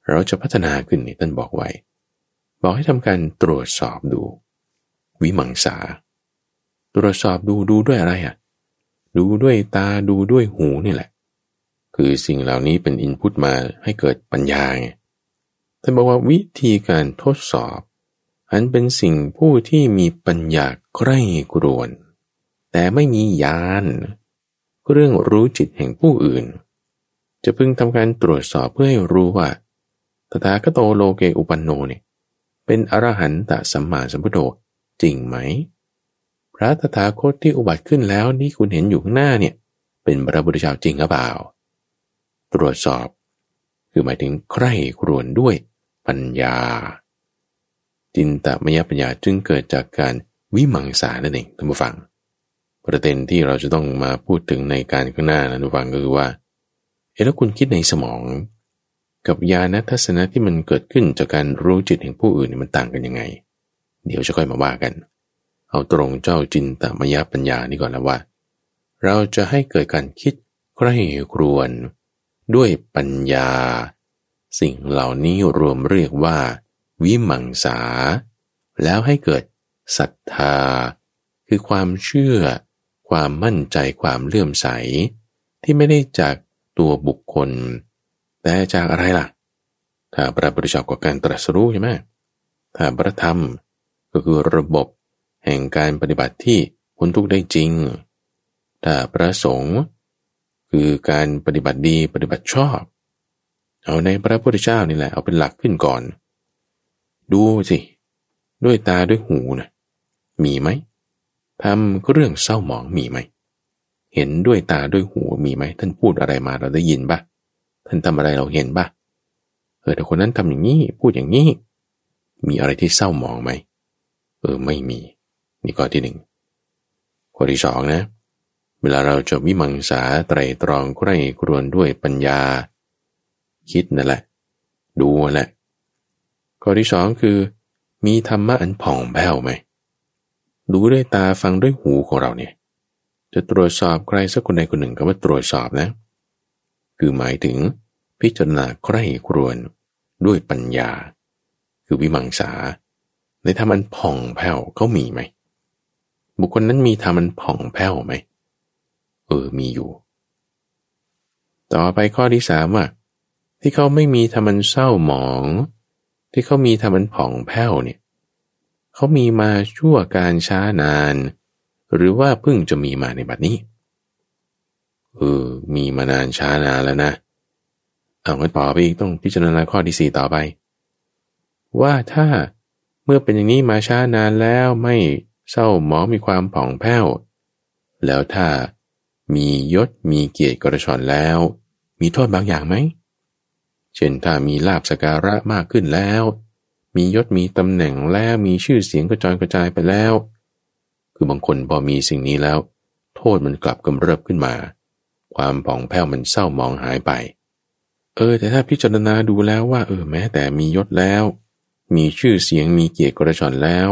เราจะพัฒนาขึ้นนี่ท่านบอกไว้ บอกให้ทำการตรวจสอบดู วิมังสา ตรวจสอบดูดูด้วยอะไรอะ ดูด้วยตาดูด้วยหูนี่แหละ คือสิ่งเหล่านี้เป็นอินพุตมาให้เกิดปัญญาไง ท่านบอกว่าวิธีการทดสอบ อันเป็นสิ่งผู้ที่มีปัญญาใกล้กรวน แต่ไม่มีญาณเรื่องรู้จิตแห่งผู้อื่น จะพึงทำการตรวจสอบเพื่อให้รู้ว่าตถาคโตโลเกอุปันโนเนี่ยเป็นอรหันตสัมมาสัมพุทโธจริงไหม พระตถาคตที่อุบัติขึ้นแล้วนี่คุณเห็นอยู่ข้างหน้าเนี่ย เป็นพระบุตรเจ้าจริงหรือเปล่า ตรวจสอบ คือหมายถึงใคร่ครวญด้วย ปัญญา จินตมยปัญญาจึงเกิดจากการวิมังสานั่นเองท่านผู้ฟัง ประเด็นที่เราจะต้องมาพูดถึงในการข้างหน้านะท่านผู้ฟังก็คือว่า เอ๊ะแล้วคุณคิดในสมอง กับญาณทัศนะที่มันเกิดขึ้นจากการรู้จิตแห่งผู้อื่นมันต่างกันยังไง เดี๋ยวจะค่อยมาว่ากัน เอาตรงเจ้าจินตมยปัญญานี่ก่อนแล้วว่า เราจะให้เกิดการคิดใคร่ครวญด้วยปัญญา สิ่งเหล่านี้รวมเรียกว่า วิมังสา แล้วให้เกิดศรัทธา คือความเชื่อ ความมั่นใจความเลื่อมใส ที่ไม่ได้จากตัวบุคคล แต่จากอะไรล่ะ ถ้าพระบริจากับการตรัสรู้ใช่ไหมถ้าพระธรรมก็คือระบบแห่งการปฏิบัติที่พ้นทุกข์ได้จริง ถ้าพระสงฆ์คือการปฏิบัติดีปฏิบัติชอบ เอาในพระพุทธเจ้านี่แหละเอาเป็นหลักขึ้นก่อน ดูสิ ด้วยตาด้วยหูนะมีไหมทำเรื่องเศร้าหมองมีไหม เห็นด้วยตาด้วยหูมีไหม ท่านพูดอะไรมาเราได้ยินปะท่านทำอะไรเราเห็นปะเออแต่คนนั้นทำอย่างนี้พูดอย่างนี้ มีอะไรที่เศร้าหมองไหมเออไม่มี นี่ข้อที่หนึ่งข้อที่สองนะ เวลาเราจะวิมังสาไตรตรองใคร่ครวนด้วยปัญญา คิดนั่นแหละ ดูแหละ ข้อที่สองคือ มีธรรมะอันผ่องแผ้วไหม ดูด้วยตาฟังด้วยหูของเราเนี่ย จะตรวจสอบใครสักคนใดคนหนึ่งก็ว่าตรวจสอบนะ คือหมายถึงพิจารณาใคร่ครวญด้วยปัญญา คือวิมังสา ในธรรมันผ่องแผ้วเขามีไหม บุคคลนั้นมีธรรมันผ่องแผ้วไหม เออมีอยู่ ต่อไปข้อที่สามว่า ที่เขาไม่มีธรรมันเศร้าหมอง ที่เขามีธรรมันผ่องแผ้วเนี่ยเขามีมาชั่วการช้านาน หรือว่าเพิ่งจะมีมาในบัดนี้เออมีมานานช้านานแล้วนะเอาไว้ต่อไปอีกต้องพิจารณาข้อที่สี่ต่อไป ว่าถ้าเมื่อเป็นอย่างนี้มาช้านานแล้วไม่เศร้าหมองมีความผ่องแผ้ว แล้วถ้ามียศมีเกียรติกระชอนแล้ว มีโทษบางอย่างไหม เช่นถ้ามีลาบสการะมากขึ้นแล้ว มียศมีตำแหน่งแล้วมีชื่อเสียงกระจายกระจายไปแล้ว คือบางคนพอมีสิ่งนี้แล้ว โทษมันกลับกำเริบขึ้นมา ความผ่องแผ้วมันเศร้ามองหายไป เออ แต่ถ้าพิจารณาดูแล้วว่า เออแม้แต่มียศแล้ว มีชื่อเสียงมีเกียรติกระชอนแล้ว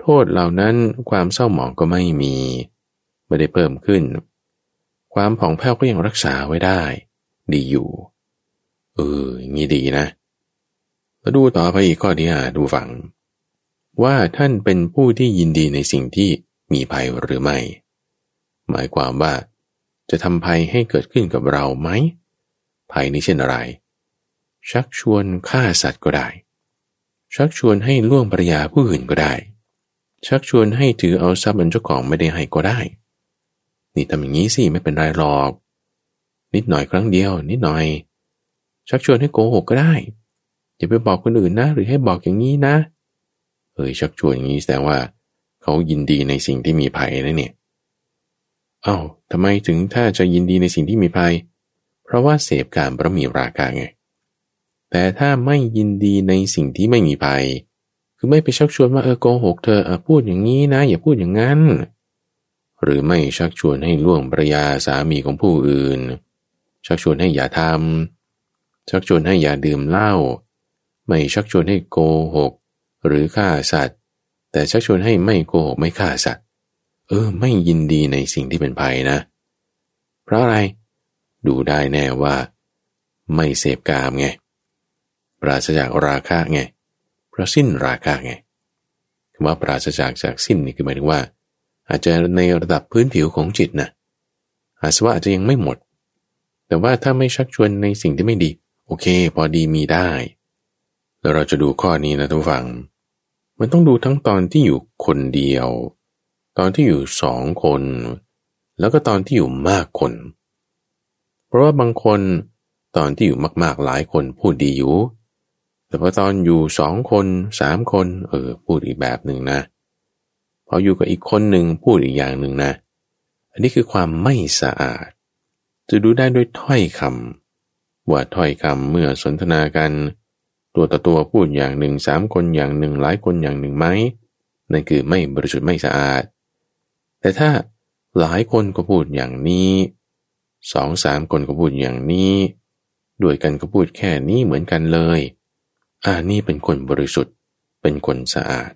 โทษเหล่านั้นความเศร้าหมองก็ไม่มี ไม่ได้เพิ่มขึ้น ความผ่องแผ้วก็ยังรักษาไว้ได้ ดีอยู่ เอองี้ดีนะแล้วดูต่อไปอีกข้อที่หาดูฟัง ว่าท่านเป็นผู้ที่ยินดีในสิ่งที่มีภัยหรือไม่ หมายความว่า จะทำภัยให้เกิดขึ้นกับเราไหมภัยนี้เช่นอะไร ชักชวนฆ่าสัตว์ก็ได้ ชักชวนให้ล่วงภรรยาผู้อื่นก็ได้ ชักชวนให้ถือเอาทรัพย์อันเจ้าของไม่ได้ให้ก็ได้ นี่ทำอย่างนี้สิไม่เป็นไรหรอก นิดหน่อยครั้งเดียว นิดหน่อย ชักชวนให้โกหกก็ได้อย่าไปบอกคนอื่นนะ หรือให้บอกอย่างนี้นะเอ้ยชักชวนอย่างนี้แสดงว่า เขายินดีในสิ่งที่มีภัยนะเนี่ยเอา้าทำไมถึงถ้าจะยินดีในสิ่งที่มีภัย เพราะว่าเสพการเพระมีราคาไง แต่ถ้าไม่ยินดีในสิ่งที่ไม่มีภัย คือไม่ไปชักชวนว่าเออโกหกเธออพูดอย่างนี้นะ อย่าพูดอย่างนั้น หรือไม่ชักชวนให้ล่วงภรยาสามีของผู้อื่น ชักชวนให้อย่าทำ ชักชวนให้อย่าดื่มเหล้าไม่ชักชวนให้โกหก หรือฆ่าสัตว์ แต่ชักชวนให้ไม่โกหกไม่ฆ่าสัตว์ เออ ไม่ยินดีในสิ่งที่เป็นภัยนะ เพราะอะไร ดูได้แน่ว่า ไม่เสพกามไงปราศจากราคะไงเพราะสิ้นราคาไงคำว่าปราศจากจากสิ้นนี่คือหมายถึงว่า อาจจะในระดับพื้นผิวของจิตนะอาสวะอาจจะยังไม่หมด แต่ว่าถ้าไม่ชักชวนในสิ่งที่ไม่ดี อเค พอดีมีได้ แล้วเราจะดูข้อนี้นะทุกฝัง มันต้องดูทั้งตอนที่อยู่คนเดียว ตอนที่อยู่สองคน แล้วก็ตอนที่อยู่มากคน เพราะว่าบางคนตอนที่อยู่มากๆหลายคนพูดดีอยู่ แต่พอตอนอยู่สองคนสามคน เออ พูดอีกแบบหนึ่งนะ พออยู่กับอีกคนหนึ่งพูดอีกอย่างหนึ่งนะ อันนี้คือความไม่สะอาด จะดูได้ด้วยถ้อยคำ ว่าถ้อยคำเมื่อสนทนากัน ตัวต่อตัวพูดอย่างหนึ่งสามคนอย่างหนึ่งหลายคนอย่างหนึ่งไหมนั่นคือไม่บริสุทธิ์ไม่สะอาด แต่ถ้าหลายคนก็พูดอย่างนี้สองสามคนก็พูดอย่างนี้ ด้วยกันก็พูดแค่นี้เหมือนกันเลย อ่านี่เป็นคนบริสุทธิ์เป็นคนสะอาด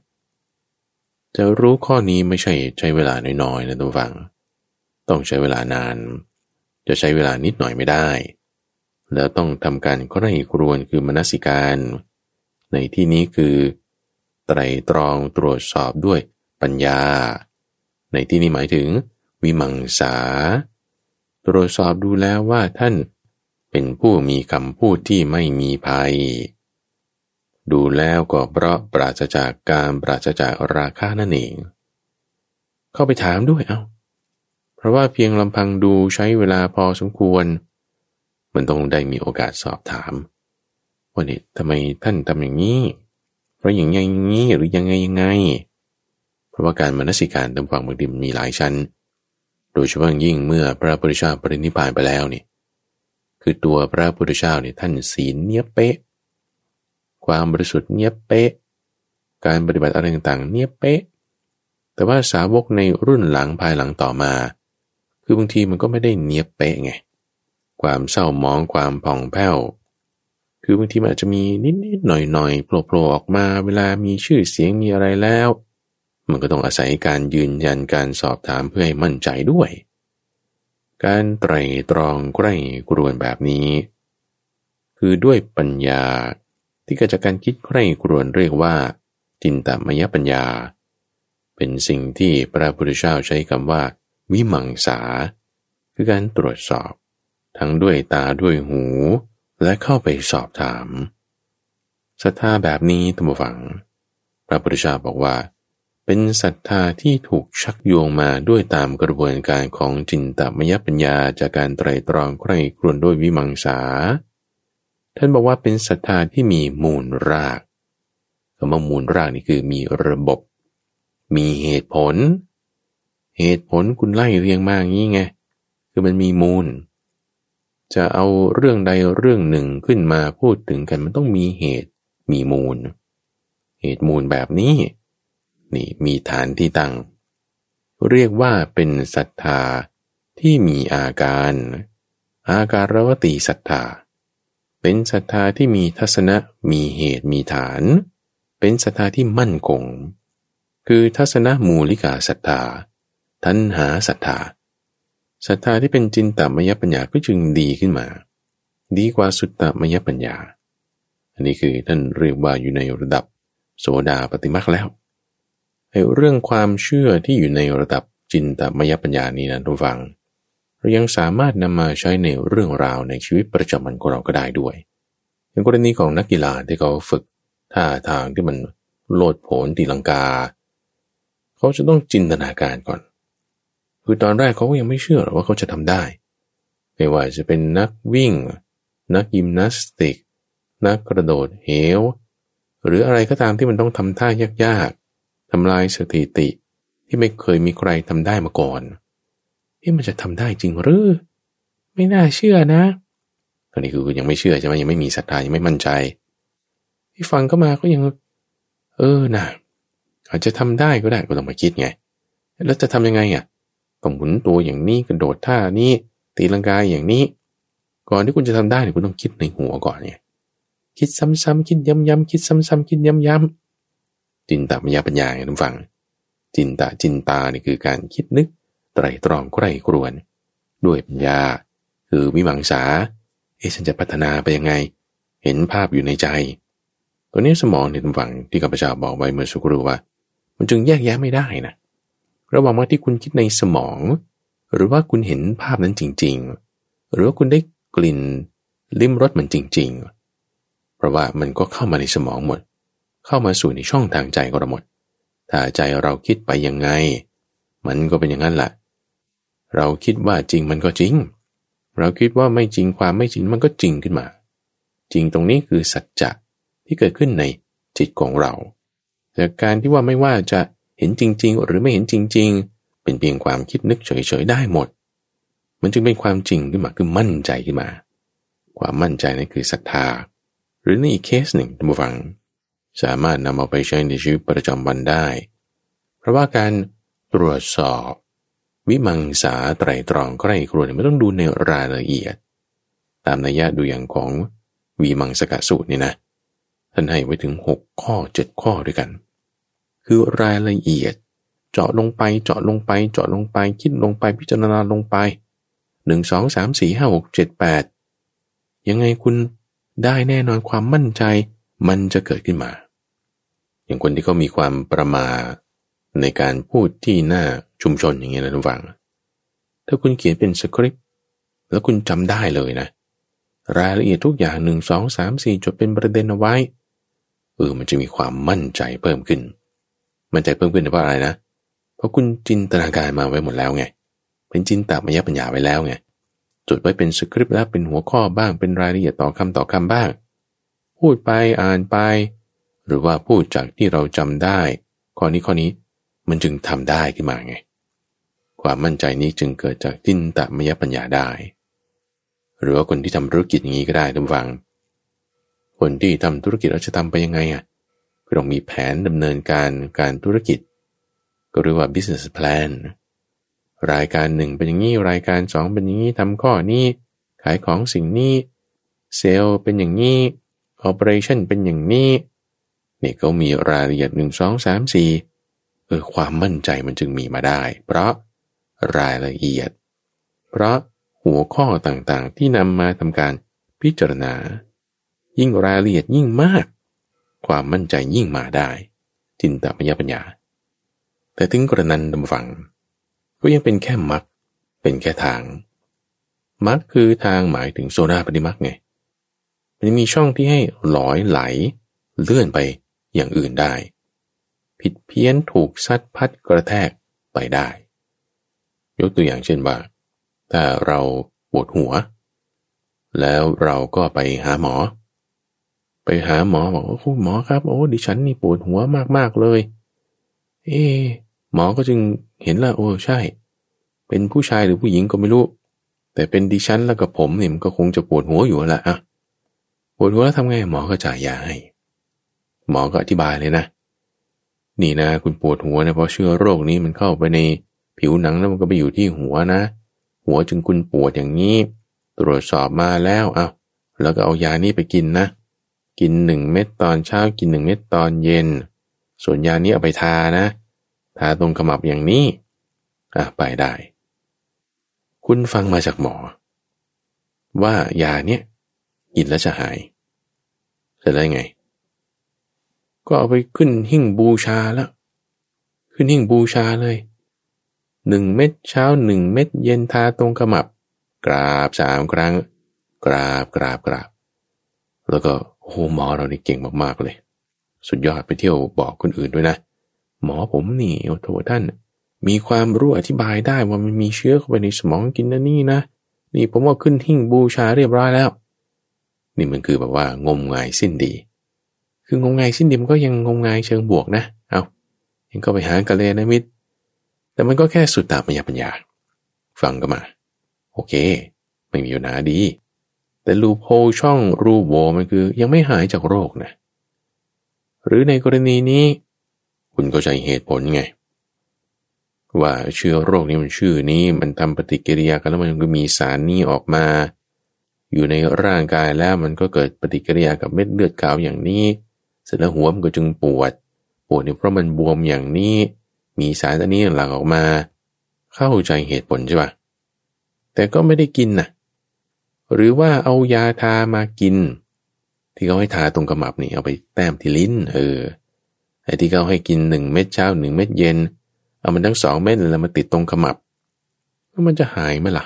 จะรู้ข้อนี้ไม่ใช่ใช้เวลาน้อยๆนะทุกฝัง ต้องใช้เวลานาน จะใช้เวลานิดหน่อยไม่ได้ แล้วต้องทำการก็ได้ครวนคือมนสิการ ในที่นี้คือไตรตรองตรวจสอบด้วยปัญญา ในที่นี้หมายถึง วิมังสา ตรวจสอบดูแล้วว่าท่านเป็นผู้มีคำพูดที่ไม่มีภัย ดูแล้วก็เพราะปราศจากการปราศจากราคานั่นเอง เข้าไปถามด้วยเอา้า เพราะว่าเพียงลำพังดูใช้เวลาพอสมควร มันต้องได้มีโอกาสสอบถามว่าเนี่ยทำไมท่านทำอย่างนี้ เพราะอย่างไงอย่างนี้หรือยังไงยังไง เพราะว่าการมนสิการตามฝั่งบางทีมีหลายชั้น โดยเฉพาะยิ่งเมื่อพระพุทธเจ้าปรินิพพานไปแล้วเนี่ยคือตัวพระพุทธเจ้าเนี่ยท่านศีลเนี้ยเป๊ะ ความบริสุทธิ์เนี้ยเป๊ะ การปฏิบัติอะไรต่างๆ เนี้ยเป๊ะ แต่ว่าสาวกในรุ่นหลังภายหลังต่อมา คือบางทีมันก็ไม่ได้เนี้ยเป๊ะไง ความเศร้ามองความผ่องแผ้ว คือบางทีมันอาจจะมีนิดๆหน่อยๆโผล่ๆออกมาเวลามีชื่อเสียงมีอะไรแล้ว มันก็ต้องอาศัยการยืนยันการสอบถามเพื่อให้มั่นใจด้วย การไตรตรองใกล้กรวนแบบนี้ คือด้วยปัญญาที่เกิดจากการคิดใกล้กรวนเรียกว่า จินตมยปัญญา เป็นสิ่งที่พระพุทธเจ้าใช้คำว่า วิมังสา คือการตรวจสอบ ทั้งด้วยตาด้วยหู และเข้าไปสอบถามศรัทธาแบบนี้ตัมฝัง พระพุทธเจ้าบอกว่า เป็นศรัทธาที่ถูกชักโยงมาด้วยตามกระบวนการของจินตมยปัญญาจากการไตรตรองใคร่ครวญด้วยวิมังสา ท่านบอกว่าเป็นศรัทธาที่มีมูลรากคำว่ามูลรากนี่คือมีระบบ มีเหตุผล เหตุผลคุณไล่เรียงมาอย่างนี้ไง คือมันมีมูล จะเอาเรื่องใดเรื่องหนึ่งขึ้นมาพูดถึงกันมันต้องมีเหตุมีมูล เหตุมูลแบบนี้ นี่มีฐานที่ตั้ง เรียกว่าเป็นศรัทธาที่มีอาการ อาการรวตีศรัทธา เป็นศรัทธาที่มีทัศนะมีเหตุมีฐาน เป็นศรัทธาที่มั่นคง คือทัศนะมูลิกาศรัทธา ทันหาศรัทธา ศรัทธาที่เป็นจินตมยปัญญาก็จึงดีขึ้นมา ดีกว่าสุตตมยปัญญา อันนี้คือท่านเรียกว่าอยู่ในระดับโสดาปฏิมาแล้วเรื่องความเชื่อที่อยู่ในระดับจินตมยปัญญานี้นะทุกฟัง เรายังสามารถนำมาใช้ในเรื่องราวในชีวิตประจำวันของเราก็ได้ด้วย อย่างกรณีของนักกีฬาที่เขาฝึกท่าทางที่มันโลดโผนตีลังกา เขาจะต้องจินตนาการก่อน คือตอนแรกเขาก็ยังไม่เชื่อหรอกว่าเขาจะทำได้ ไม่ว่าจะเป็นนักวิ่ง นักยิมนาสติก นักกระโดดเหว หรืออะไรก็ตามที่มันต้องทำท่ายากทำลายสถิติที่ไม่เคยมีใครทำได้มาก่อนที่มันจะทำได้จริงหรือ ไม่น่าเชื่อนะ ตอนนี้คือยังไม่เชื่อใช่ไหมยังไม่มีศรัทธายังไม่มั่นใจ ที่ฟังก็มาก็ยัง เออนะอาจจะทำได้ก็ได้ก็ต้องมาคิดไง แล้วจะทำยังไงอะ ก็หมุนตัวอย่างนี้กระโดดท่านี้ ตีลังกายอย่างนี้ ก่อนที่คุณจะทำได้เนี่ยคุณต้องคิดในหัวก่อนไงคิดซ้ำๆคิดย้ำๆคิดซ้ำๆคิดย้ำๆจินตามยาปัญญาไงทุกฝัง จินตะจินตานี่คือการคิดนึกไตรตรองใคร่ครวน ด้วยปัญญา คือวิมังสาเอฉันจะพัฒนาไปยังไง เห็นภาพอยู่ในใจ ตัวนี้สมองในตำฝังที่ข้าพเจ้าบอกไว้เมื่อสักครู่ว่า มันจึงแยกแยะไม่ได้นะ ระหว่างว่าที่คุณคิดในสมอง หรือว่าคุณเห็นภาพนั้นจริง ๆ หรือว่าคุณได้กลิ่นลิ้มรสมันจริง ๆ เพราะว่ามันก็เข้ามาในสมองหมด เข้ามาสู่ในช่องทางใจของเราหมด ถ้าใจเราคิดไปยังไง มันก็เป็นอย่างนั้นแหละเราคิดว่าจริงมันก็จริง เราคิดว่าไม่จริงความไม่จริงมันก็จริงขึ้นมา จริงตรงนี้คือสัจจะที่เกิดขึ้นในจิตของเราแต่การที่ว่าไม่ว่าจะ เห็นจริง ๆ หรือไม่เห็นจริง ๆ เป็นเพียงความคิดนึกเฉยๆได้หมด มันจึงเป็นความจริงขึ้นมาคือมั่นใจขึ้นมา ความมั่นใจนั่นคือศรัทธา หรือในอีกเคสหนึ่งท่านผู้ฟัง สามารถนำเอาไปใช้ในชีวิตประจำวันได้ เพราะว่าการตรวจสอบ วิมังสาไตรตรองใกล้ครวญไม่ต้องดูในรายละเอียด ตามนัยยะดูอย่างของวีมังสกสูตรนี่นะท่านให้ไว้ถึง 6 ข้อ 7 ข้อด้วยกัน คือรายละเอียด เจาะลงไปเจาะลงไป เจาะลงไปคิดลงไปพิจารณาลงไป1 2 3 4 5 6 7 8ยังไงคุณได้แน่นอนความมั่นใจมันจะเกิดขึ้นมา อย่างคนที่เขามีความประมาในการพูดที่หน้าชุมชนอย่างเงี้ยนะทุกฝัง ถ้าคุณเขียนเป็นสคริปต์แล้วคุณจำได้เลยนะ รายละเอียดทุกอย่างหนึ่งสองสามสี่จดเป็นประเด็นเอาไว้เออมันจะมีความมั่นใจเพิ่มขึ้น มั่นใจเพิ่มขึ้นเพราะอะไรนะ เพราะคุณจินตนาการมาไว้หมดแล้วไง เป็นจินตามายปัญญาไว้แล้วไง จดไว้เป็นสคริปต์แล้วเป็นหัวข้อบ้าง เป็นรายละเอียดต่อคำต่อคำบ้าง พูดไปอ่านไป หรือว่าพูดจากที่เราจำได้ ข้อนี้ข้อนี้มันจึงทำได้ขึ้นมาไง ความมั่นใจนี้จึงเกิดจากจินตามยปัญญาได้ หรือว่าคนที่ทำธุรกิจอย่างนี้ก็ได้ทุกฝัง คนที่ทำธุรกิจเราจะทำไปยังไงอะ ก็ต้องมีแผนดำเนินการการธุรกิจ ก็เรียกว่า business plan รายการหนึ่งเป็นอย่างนี้ รายการสองเป็นอย่างนี้ทำข้อนี้ ขายของสิ่งนี้ เซลล์เป็นอย่างนี้ operation เป็นอย่างนี้เนี่ยก็มีรายละเอียดหนึ่งสองสามสี่เออความมั่นใจมันจึงมีมาได้ เพราะรายละเอียด เพราะหัวข้อต่างๆ ที่นำมาทำการพิจารณา ยิ่งรายละเอียดยิ่งมาก ความมั่นใจยิ่งมาได้จินตปัญปัญญา แต่ถึงกระนั้นดำฝัง ก็ยังเป็นแค่มักเป็นแค่ทาง มักคือทางหมายถึงโซดาปฏิมักไง มันมีช่องที่ให้หลอยไหล เลื่อนไปอย่างอื่นได้ ผิดเพี้ยนถูกซัดพัดกระแทกไปได้ ยกตัวอย่างเช่นว่าถ้าเราปวดหัว แล้วเราก็ไปหาหมอ ไปหาหมอบอกว่าคุณหมอครับโอ้ดิฉันนี่ปวดหัวมากๆเลย เอ๊หมอก็จึงเห็นละโอ้ใช่ เป็นผู้ชายหรือผู้หญิงก็ไม่รู้ แต่เป็นดิฉันแล้วกับผมเนี่ยมันก็คงจะปวดหัวอยู่ละอะปวดหัวแล้วทำไงหมอก็จ่ายยาให้ หมอก็อธิบายเลยนะ นี่นะ คุณปวดหัวนะเพราะเชื้อโรคนี้มันเข้าไปในผิวหนังแล้วมันก็ไปอยู่ที่หัวนะ หัวจึงคุณปวดอย่างนี้ ตรวจสอบมาแล้วเอาแล้วก็เอายานี้ไปกินนะ กินหนึ่งเม็ดตอนเช้ากินหนึ่งเม็ดตอนเย็น ส่วนยานี้เอาไปทานะ ทาตรงขมับอย่างนี้ อะไปได้ คุณฟังมาจากหมอ ว่ายาเนี้ยกินแล้วจะหาย จะได้ไง ก็เอาไปขึ้นหิ้งบูชาแล้ว ขึ้นหิ้งบูชาเลยหนึ่งเม็ดเช้าหนึ่งเม็ดเย็นทาตรงขมับ กราบสามครั้ง กราบกราบกราบ แล้วก็ โอ้หมอเรานี่เก่งมากๆเลย สุดยอดไปเที่ยวบอกคนอื่นด้วยนะ หมอผมนี่โอ้โหท่าน มีความรู้อธิบายได้ว่ามันมีเชื้อเข้าไปในสมองกินนะนี่นะ นี่ผมว่าขึ้นหิ้งบูชาเรียบร้อยแล้ว นี่มันคือแบบว่างมงายสิ้นดี คืองมงายสิ้นดีมันก็ยังงมงายเชิงบวกนะ เอายังก็ไปหากะเลนะมิตร แต่มันก็แค่สุดตาปัญญาปัญญา ฟังก็มา โอเค ไม่มีอยู่นาดี แต่รูโพช่องรูโวมันคือ ยังไม่หายจากโรคนะ หรือในกรณีนี้ คุณก็ใจเหตุผลไง ว่าเชื้อโรคนี้มันชื่อนี้ มันทำปฏิกิริยากันแล้วมันก็มีสารนี้ออกมา อยู่ในร่างกายแล้วมันก็เกิดปฏิกิริยากับเม็ดเลือดขาวอย่างนี้ เสร็จแล้วหัวมันก็จึงปวด ปวดเนี่ยเพราะมันบวมอย่างนี้ มีสารอันนี้หลั่งออกมา เข้าใจเหตุผลใช่ปะแต่ก็ไม่ได้กินน่ะ หรือว่าเอายาทามากิน ที่เขาให้ทาตรงกระหมับนี่เอาไปแต้มที่ลิ้น เออไอ้ที่เขาให้กินหนึ่งเม็ดเช้าหนึ่งเม็ดเย็น เอามันทั้งสองเม็ดแล้วมาติดตรงกระมับแล้วมันจะหายไหมล่ะ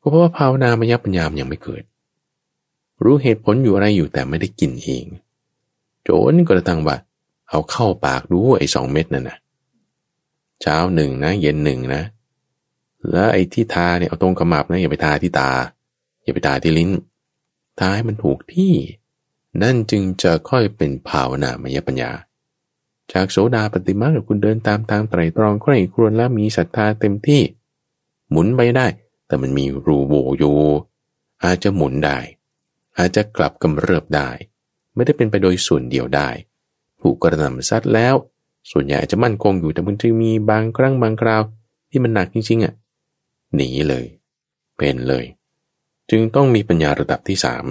ก็เพราะว่าภาวนามยปัญญามยังไม่เกิด รู้เหตุผลอยู่อะไรอยู่แต่ไม่ได้กินเอง โจนก็ระตังว่าเอาเข้าปากดูไอ้สองเม็ดนั่นนะเช้าหนึ่งนะ เย็นหนึ่งนะ แล้วไอ้ที่ทาเนี่ยเอาตรงกระมับนะอย่าไปทาที่ตา อย่าไปทาที่ลิ้นทาให้มันถูกที่ นั่นจึงจะค่อยเป็นภาวนามยปัญญา จากโสดาปฏิมากับคุณเดินตามทางไตรตรองใคร่ครวญแล้วมีศรัทธาเต็มที่ หมุนไปได้ แต่มันมีรูโวอยู่อาจจะหมุนได้ อาจจะกลับกำเริบได้ ไม่ได้เป็นไปโดยส่วนเดียวได้ ถูกกระหน่ำซัดแล้ว ส่วนใหญ่จะมั่นคงอยู่แต่มันจะมีบางครั้งบางคราว ที่มันหนักจริงๆอะหนีเลย เป็นเลย จึงต้องมีปัญญาระดับที่สาม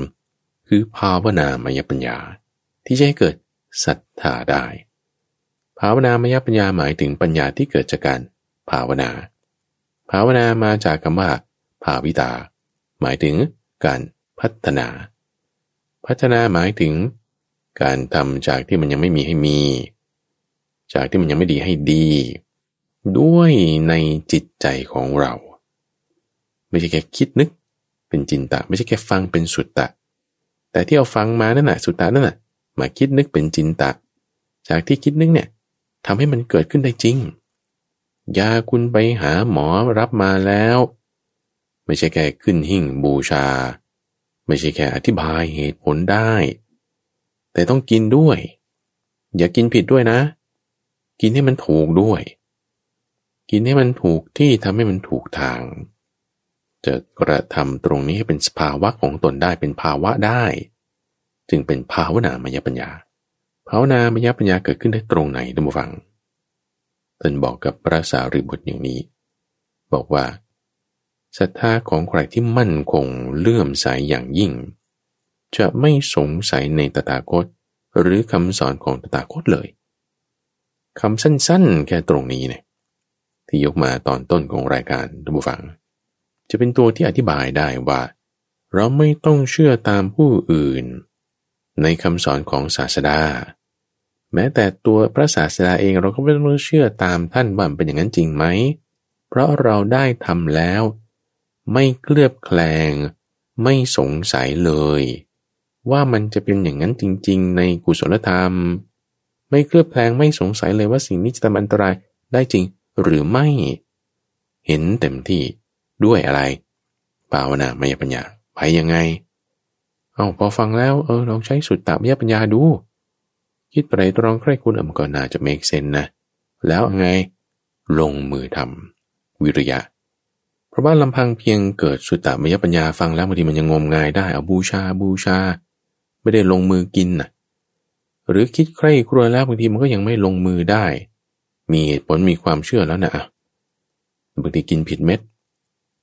คือภาวนามยปัญญา ที่จะให้เกิดศรัทธาได้ ภาวนามยปัญญาหมายถึงปัญญาที่เกิดจากการภาวนา ภาวนามาจากคำว่า ภาวิตา หมายถึงการพัฒนา พัฒนาหมายถึง การทำจากที่มันยังไม่มีให้มี จากที่มันยังไม่ดีให้ดี ด้วยในจิตใจของเรา ไม่ใช่แค่คิดนึก เป็นจินตะ ไม่ใช่แค่ฟังเป็นสุตตะ แต่ที่เอาฟังมานั่นแหะสุตตะนั่นแหะมาคิดนึกเป็นจินตะ จากที่คิดนึกเนี่ยทำให้มันเกิดขึ้นได้จริง ยาคุณไปหาหมอรับมาแล้ว ไม่ใช่แค่ขึ้นหิ่งบูชา ไม่ใช่แค่อธิบายเหตุผลได้ แต่ต้องกินด้วย อย่ากินผิดด้วยนะ กินให้มันถูกด้วย กินให้มันถูกที่ทำให้มันถูกทาง จะกระทำตรงนี้ให้เป็นสภาวะของตนได้เป็นภาวะได้ จึงเป็นภาวนามยปัญญา ภาวนามยปัญญาเกิดขึ้นได้ตรงไหนท่านผู้ฟังท่านบอกกับพระสารีบุตรอย่างนี้ บอกว่าศรัทธาของใครที่มั่นคงเลื่อมใสยอย่างยิ่ง จะไม่สงสัยในตถาคตหรือคำสอนของตถาคตเลยคำสั้นๆ แค่ตรงนี้เนี่ยที่ยกมาตอนต้นของรายการท่านผู้ฟัง จะเป็นตัวที่อธิบายได้ว่า เราไม่ต้องเชื่อตามผู้อื่น ในคำสอนของศาสดา แม้แต่ตัวพระศาสดาเองเราก็ไม่ต้องเชื่อตามท่านว่าเป็นอย่างนั้นจริงไหม เพราะเราได้ทำแล้ว ไม่เคลือบแคลง ไม่สงสัยเลย ว่ามันจะเป็นอย่างนั้นจริง ๆ ในกุศลธรรม ไม่เคลือบแคลงไม่สงสัยเลยว่าสิ่งนี้จะทำอันตรายได้จริงหรือไม่ เห็นเต็มที่ ด้วยอะไรภาวนามยปัญญาไปยังไง เอาพอฟังแล้วเออลองใช้สุดตามยปัญญาดู คิดไปตรองใครคุณเอมก็น่าจะเมกเซนนะ แล้วไงลงมือทำวิริยะ เพราะว่าลำพังเพียงเกิดสุตตามยปัญญาฟังแล้วบางทีมันยังงมงายได้เอาบูชาบูชา ไม่ได้ลงมือกินนะหรือคิดใคร่ครวญแล้วบางทีมันก็ยังไม่ลงมือได้ มีเหตุผลมีความเชื่อแล้วนะบางทีกินผิดเม็ด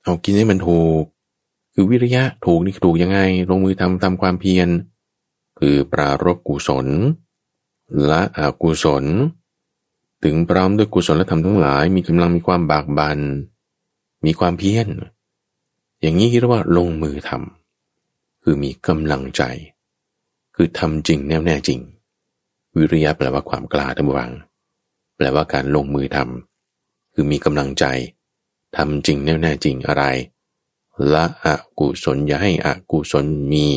เอากินให้มันถูก คือวิริยะถูกนี่ถูกยังไง ลงมือทำทำความเพียร คือปรารบกุศลละอกุศล ถึงพร้อมด้วยกุศลธรรมทั้งหลาย มีกำลังมีความบากบันมีความเพียรอย่างนี้เรียกว่าลงมือทำคือมีกำลังใจ คือทำจริงแน่แน่จริง วิริยะแปลว่าความกล้าทั้งวังแปลว่าการลงมือทำคือมีกำลังใจ ทำจริงแน่แน่จริงอะไร ละอกุศลอย่าให้อกุศลมี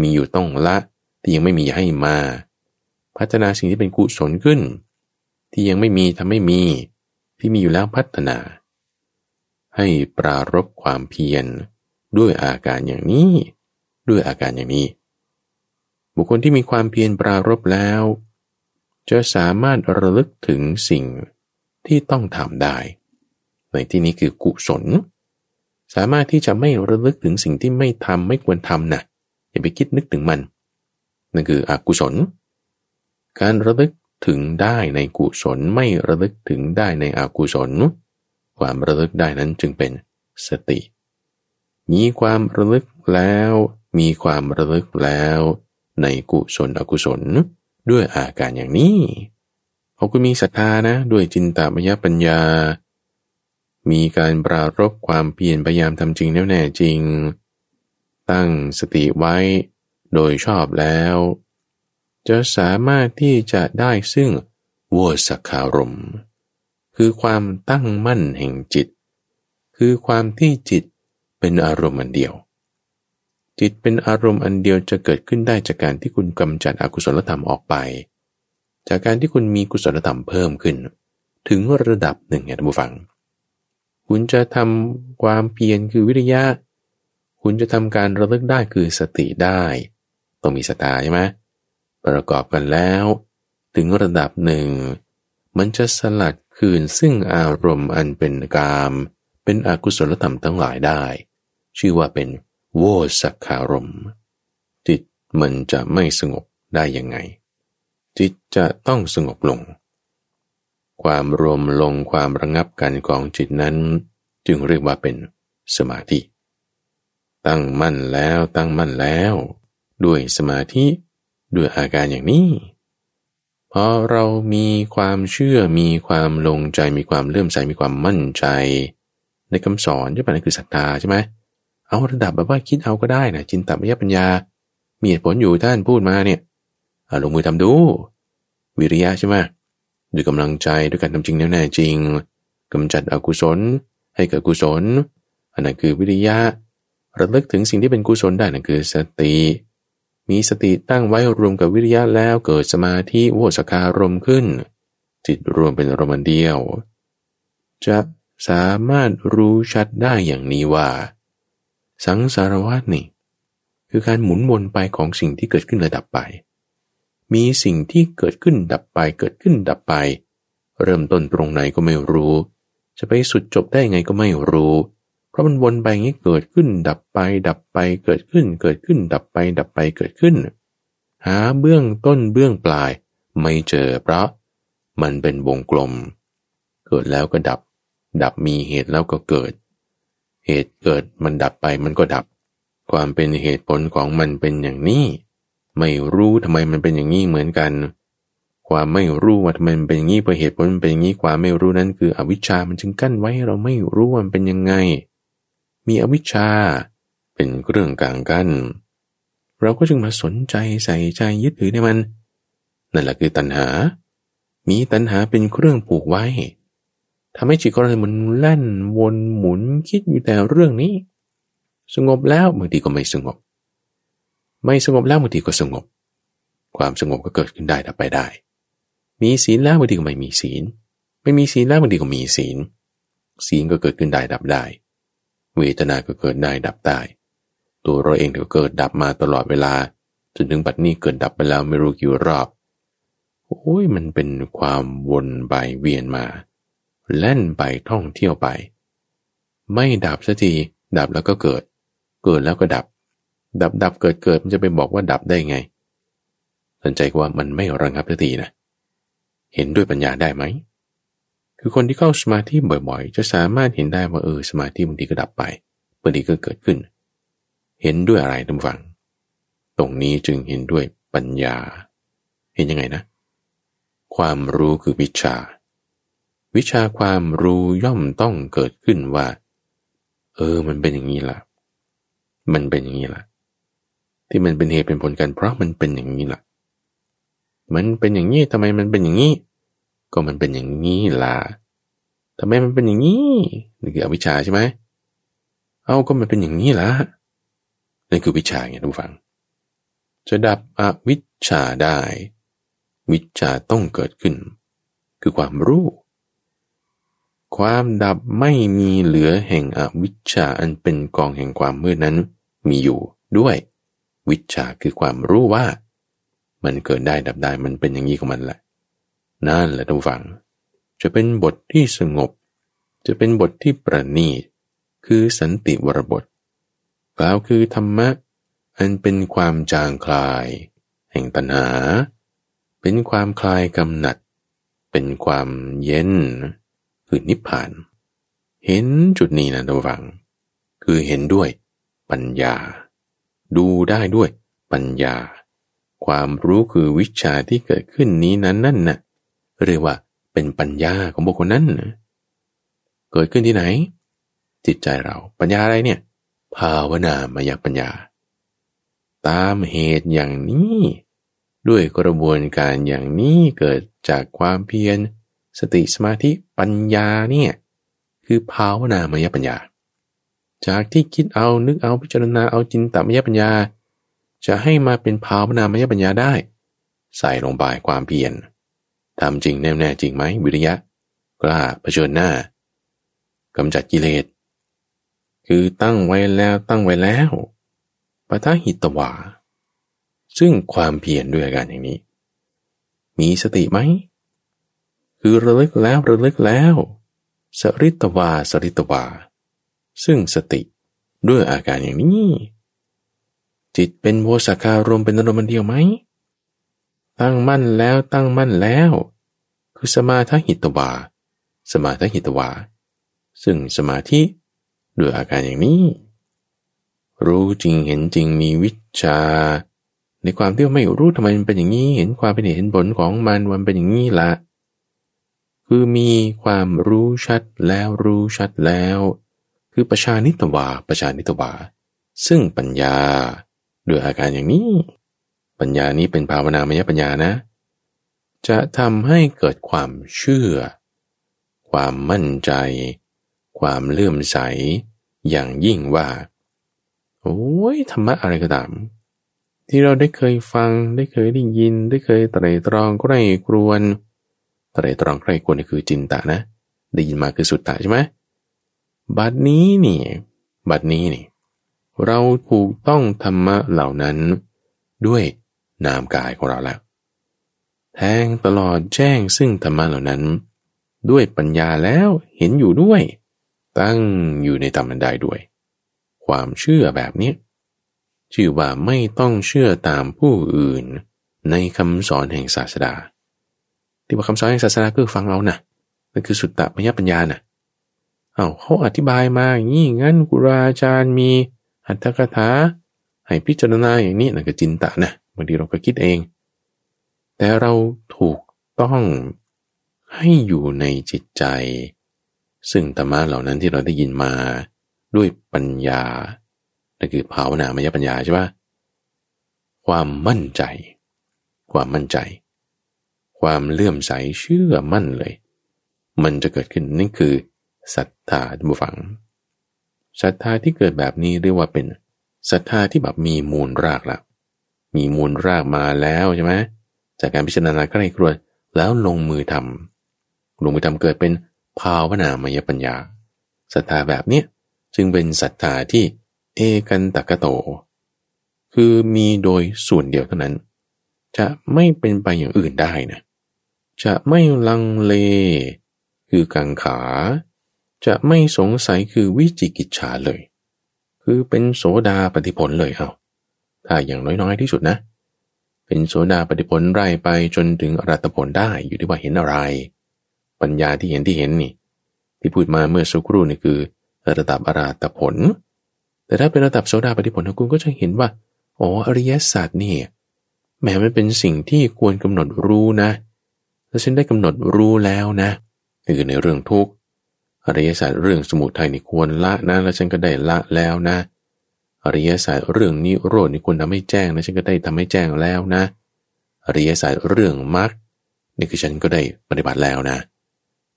มีอยู่ต้องละที่ยังไม่มีอย่าให้มา พัฒนาสิ่งที่เป็นกุศลขึ้น ที่ยังไม่มีทำให้มี ที่มีอยู่แล้วพัฒนา ให้ปรารบความเพียรด้วยอาการอย่างนี้ ด้วยอาการอย่างนี้ บุคคลที่มีความเพียรปรารบแล้ว จะสามารถระลึกถึงสิ่งที่ต้องทำได้ ในที่นี้คือกุศล สามารถที่จะไม่ระลึกถึงสิ่งที่ไม่ทำไม่ควรทำนะอย่าไปคิดนึกถึงมัน นั่นคืออกุศล การระลึกถึงได้ในกุศลไม่ระลึกถึงได้ในอกุศล ความระลึกได้นั้นจึงเป็นสติ มีความระลึกแล้ว มีความระลึกแล้ว ในกุศลอกุศลด้วยอาการอย่างนี้พอคุณมีศรัทธานะ ด้วยจินตามยปัญญา มีการปรารบความเพียรพยายามทำจริงแน่แน่จริง ตั้งสติไว้โดยชอบแล้ว จะสามารถที่จะได้ซึ่งวสคารม คือความตั้งมั่นแห่งจิต คือความที่จิตเป็นอารมณ์อันเดียว จิตเป็นอารมณ์อันเดียวจะเกิดขึ้นได้จากการที่คุณกำจัดอกุศลธรรมออกไป จากการที่คุณมีกุศลธรรมเพิ่มขึ้น ถึงระดับหนึ่งไงท่านผู้ฟัง คุณจะทำความเพียรคือวิริยะ คุณจะทำการระลึกได้คือสติได้ ต้องมีสตาใช่ไหมประกอบกันแล้ว ถึงระดับหนึ่ง มันจะสลัดคืนซึ่งอารมณ์อันเป็นกาม เป็นอกุศลธรรมทั้งหลายได้ ชื่อว่าเป็นโวสักคารม จิตมันจะไม่สงบได้ยังไง จิตจะต้องสงบลง ความรวมลงความระงับกันของจิตนั้น จึงเรียกว่าเป็นสมาธิ ตั้งมั่นแล้วตั้งมั่นแล้ว ด้วยสมาธิด้วยอาการอย่างนี้พอเรามีความเชื่อมีความลงใจมีความเลื่อมใสมีความมั่นใจ ในคำสอนที่เป็นคือศรัทธาใช่ไหมเอาระดับแบบว่าคิดเอาก็ได้นะจินตมยปัญญา มีเหตุผลอยู่ท่านพูดมาเนี่ยลงมือทำดู วิริยะใช่ไหม ด้วยกำลังใจด้วยการทำจริงแน่แน่จริงกำจัดอกุศล ให้เกิดกุศล อันนั้นคือวิริยะระลึกถึงสิ่งที่เป็นกุศลได้นั่นคือสติ มีสติตั้งไว้รวมกับวิริยะแล้วเกิดสมาธิโวสคารมขึ้น จิตรวมเป็นอารมณ์เดียว จะสามารถรู้ชัดได้อย่างนี้ว่า สังสารวัฏนี่ คือการหมุนวนไปของสิ่งที่เกิดขึ้นและดับไป มีสิ่งที่เกิดขึ้นดับไปเกิดขึ้นดับไป เริ่มต้นตรงไหนก็ไม่รู้ จะไปสุดจบได้ไงก็ไม่รู้ เพราะมันวนไปงี้เกิดขึ้น ดับไป ดับไปเกิดขึ้น เกิดขึ้น ดับไป ดับไปเกิดขึ้น หาเบื้องต้นเบื้องปลาย ไม่เจอเพราะ มันเป็นวงกลม เกิดแล้วก็ดับ ดับมีเหตุแล้วก็เกิด เหตุเกิดมันดับไปมันก็ดับ ความเป็นเหตุผลของมันเป็นอย่างนี้ ไม่รู้ทำไมมันเป็นอย่างนี้เหมือนกัน ความไม่รู้ว่าทำไมมันเป็นอย่างนี้เพราะเหตุผลมันเป็นอย่างนี้ความไม่รู้นั้นคืออวิชชามันจึงกั้นไว้เราไม่รู้ว่ามันเป็นยังไง มีอวิชชาเป็นเรื่องกลางกัน เราก็จึงมาสนใจใส่ใจยึดถือในมัน นั่นแหละคือตัณหา มีตัณหาเป็นเครื่องผูกไว้ทำให้จิตของเรามันแล่นวนหมุนคิดอยู่แต่เรื่องนี้ สงบแล้วบางทีก็ไม่สงบ ไม่สงบแล้วบางทีก็สงบ ความสงบก็เกิดขึ้นได้ดับไปได้ มีศีลแล้วบางทีก็ไม่มีศีล ไม่มีศีลแล้วบางทีก็มีศีล ศีลก็เกิดขึ้นได้ดับได้ เวทนาก็เกิดได้ดับได้ ตัวเราเองก็เกิดดับมาตลอดเวลา จนถึงบัดนี้เกิดดับไปแล้วไม่รู้กี่รอบ โอ้ยมันเป็นความวนไปเวียนมา แล่นไปท่องเที่ยวไป ไม่ดับสักทีดับแล้วก็เกิด เกิดแล้วก็ดับ ดับดับเกิดเกิดมันจะไปบอกว่าดับได้ไงสนใจว่ามันไม่ระงับสักทีนะ เห็นด้วยปัญญาได้ไหม คือคนที่เข้าสมาธิบ่อยๆ จะสามารถเห็นได้ว่าเออสมาธิบางทีก็ดับไปบางทีก็เกิดขึ้น เห็นด้วยอะไรท่านฟัง ตรงนี้จึงเห็นด้วยปัญญา เห็นยังไงนะ ความรู้คือวิชา วิชาความรู้ย่อมต้องเกิดขึ้นว่า เออ มันเป็นอย่างนี้ล่ะ มันเป็นอย่างนี้ล่ะ ที่มันเป็นเหตุเป็นผลกันเพราะมันเป็นอย่างนี้ล่ะมันเป็นอย่างนี้ทำไมมันเป็นอย่างนี้ ก็มันเป็นอย่างนี้ล่ะทำไมมันเป็นอย่างนี้นี่คืออวิชชาใช่ไหมเอาก็มันเป็นอย่างนี้ล่ะนั่นคือวิชาไงทุกฝัง จะดับอวิชชาได้ วิชาต้องเกิดขึ้น คือความรู้ ความดับไม่มีเหลือแห่งอวิชชาอันเป็นกองแห่งความมืดนั้นมีอยู่ด้วย วิชาคือความรู้ว่า มันเกิดได้ดับได้มันเป็นอย่างนี้ของมันแหละ นั่นแหละท่านฟัง จะเป็นบทที่สงบ จะเป็นบทที่ประณีตคือสันติวรบทกล่าวคือธรรมะ อันเป็นความจางคลาย แห่งตัณหา เป็นความคลายกำหนัด เป็นความเย็น คือนิพพาน เห็นจุดนี้นะท่านฟัง คือเห็นด้วยปัญญา ดูได้ด้วยปัญญา ความรู้คือวิชาที่เกิดขึ้นนี้นั้นนั่นนะ่ะเรียกว่าเป็นปัญญาของบุคคลนั้นเกิดขึ้นที่ไหน จิตใจเราปัญญาอะไรเนี่ย ภาวนามายปัญญา ตามเหตุอย่างนี้ ด้วยกระบวนการอย่างนี้เกิดจากความเพียร สติสมาธิปัญญาเนี่ย คือภาวนามยปัญญา จากที่คิดเอานึกเอาพิจารณาเอาจินตมยปัญญา จะให้มาเป็นภาวนามยปัญญาได้ ใส่ลงไปความเพียรทำจริงแน่แน่จริงไหมวิริยะ กล้าเผชิญหน้ากำจัดกิเลสคือตั้งไว้แล้วตั้งไว้แล้วปะทะหิตวา ซึ่งความเพียรด้วยอาการอย่างนี้ มีสติไหม คือระลึกแล้วระลึกแล้ว สริตวาสริตวา ซึ่งสติด้วยอาการอย่างนี้ จิตเป็นโวสัการมเป็นอารมณ์เดียวไหม ตั้งมั่นแล้วตั้งมั่นแล้ว คือสมาธหิตวา สมาธหิตวา ซึ่งสมาธิด้วยอาการอย่างนี้ รู้จริงเห็นจริงมีวิชา ในความที่ไม่รู้ทำไมมันเป็นอย่างนี้ เห็นความเป็นเห็นผลของมันมันเป็นอย่างนี้ละคือมีความรู้ชัดแล้วรู้ชัดแล้ว คือประชานิตวาประชานิตวา ซึ่งปัญญาด้วยอาการอย่างนี้ ปัญญานี้เป็นภาวนามยปัญญานะ จะทำให้เกิดความเชื่อ ความมั่นใจ ความเลื่อมใส อย่างยิ่งว่า โอ้ยธรรมะอะไรก็ตามที่เราได้เคยฟังได้เคยได้ยิน ได้เคยไตรตรองใคร่ครวนไตรตรองใคร่ครวนนี่คือจินตะนะ ได้ยินมาคือสุตตะใช่ไหม บัดนี้นี่บัดนี้นี่ เราถูกต้องธรรมะเหล่านั้น ด้วยนามกายของเราแล้วแทงตลอดแจ้งซึ่งธรรมะเหล่านั้น ด้วยปัญญาแล้วเห็นอยู่ด้วย ตั้งอยู่ในธรรมใดด้วย ความเชื่อแบบนี้ชื่อว่าไม่ต้องเชื่อตามผู้อื่นในคำสอนแห่งศาสดา ที่ว่าคำสอนแห่งศาสดาคือฟังเรานะ่ะนั่นคือสุตตะมยปัญญานะ่ะ เอาเขาอธิบายมาอย่างนี้งั้นกุราจารย์มีอัตถกถาให้พิจารณาอย่างนี้นั่นก็จินตะนะบางทีเราก็คิดเอง แต่เราถูกต้องให้อยู่ในจิตใจ ซึ่งธรรมะเหล่านั้นที่เราได้ยินมาด้วยปัญญานั่นคือภาวนามยปัญญาใช่ปะความมั่นใจ ความมั่นใจ ความเลื่อมใสเชื่อมั่นเลย มันจะเกิดขึ้นนั่นคือ ศรัทธาท่านผู้ฟังศรัทธาที่เกิดแบบนี้เรียกว่าเป็นศรัทธาที่แบบมีมูลรากแล้วมีมูลรากมาแล้วใช่ไหมจากการพิจารณาใกล้ครวญแล้วลงมือทำลงมือทำเกิดเป็นภาวนามยปัญญาศรัทธาแบบเนี้ยจึงเป็นศรัทธาที่เอกันตะกะโต คือมีโดยส่วนเดียวเท่านั้น จะไม่เป็นไปอย่างอื่นได้นะ จะไม่ลังเล คือกังขา จะไม่สงสัยคือวิจิกิจฉาเลย คือเป็นโสดาปฏิผลเลยเอาถ้าอย่างน้อยๆที่สุดนะ เป็นโสดาปฏิผลไร่ไปจนถึงอรัตผลได้อยู่ที่ว่าเห็นอะไร ปัญญาที่เห็นที่เห็นนี่ ที่พูดมาเมื่อสักครู่นี่คือระดับอราตผล แต่ถ้าเป็นระดับโสดาปฏิผลคุณก็จะเห็นว่าอ๋ออริยสัจนี่แม้มันเป็นสิ่งที่ควรกำหนดรู้นะแล้วฉันได้กำหนดรู้แล้วนะคือในเรื่องทุกข์ อริยสัจเรื่องสมุทัยนี่ควรละนะแล้วฉันก็ได้ละแล้วนะ อริยสัจเรื่องนิโรธนี่ควรทำให้แจ้งนะฉันก็ได้ทำให้แจ้งแล้วนะ อริยสัจเรื่องมรรคนี่คือฉันก็ได้ปฏิบัติแล้วนะ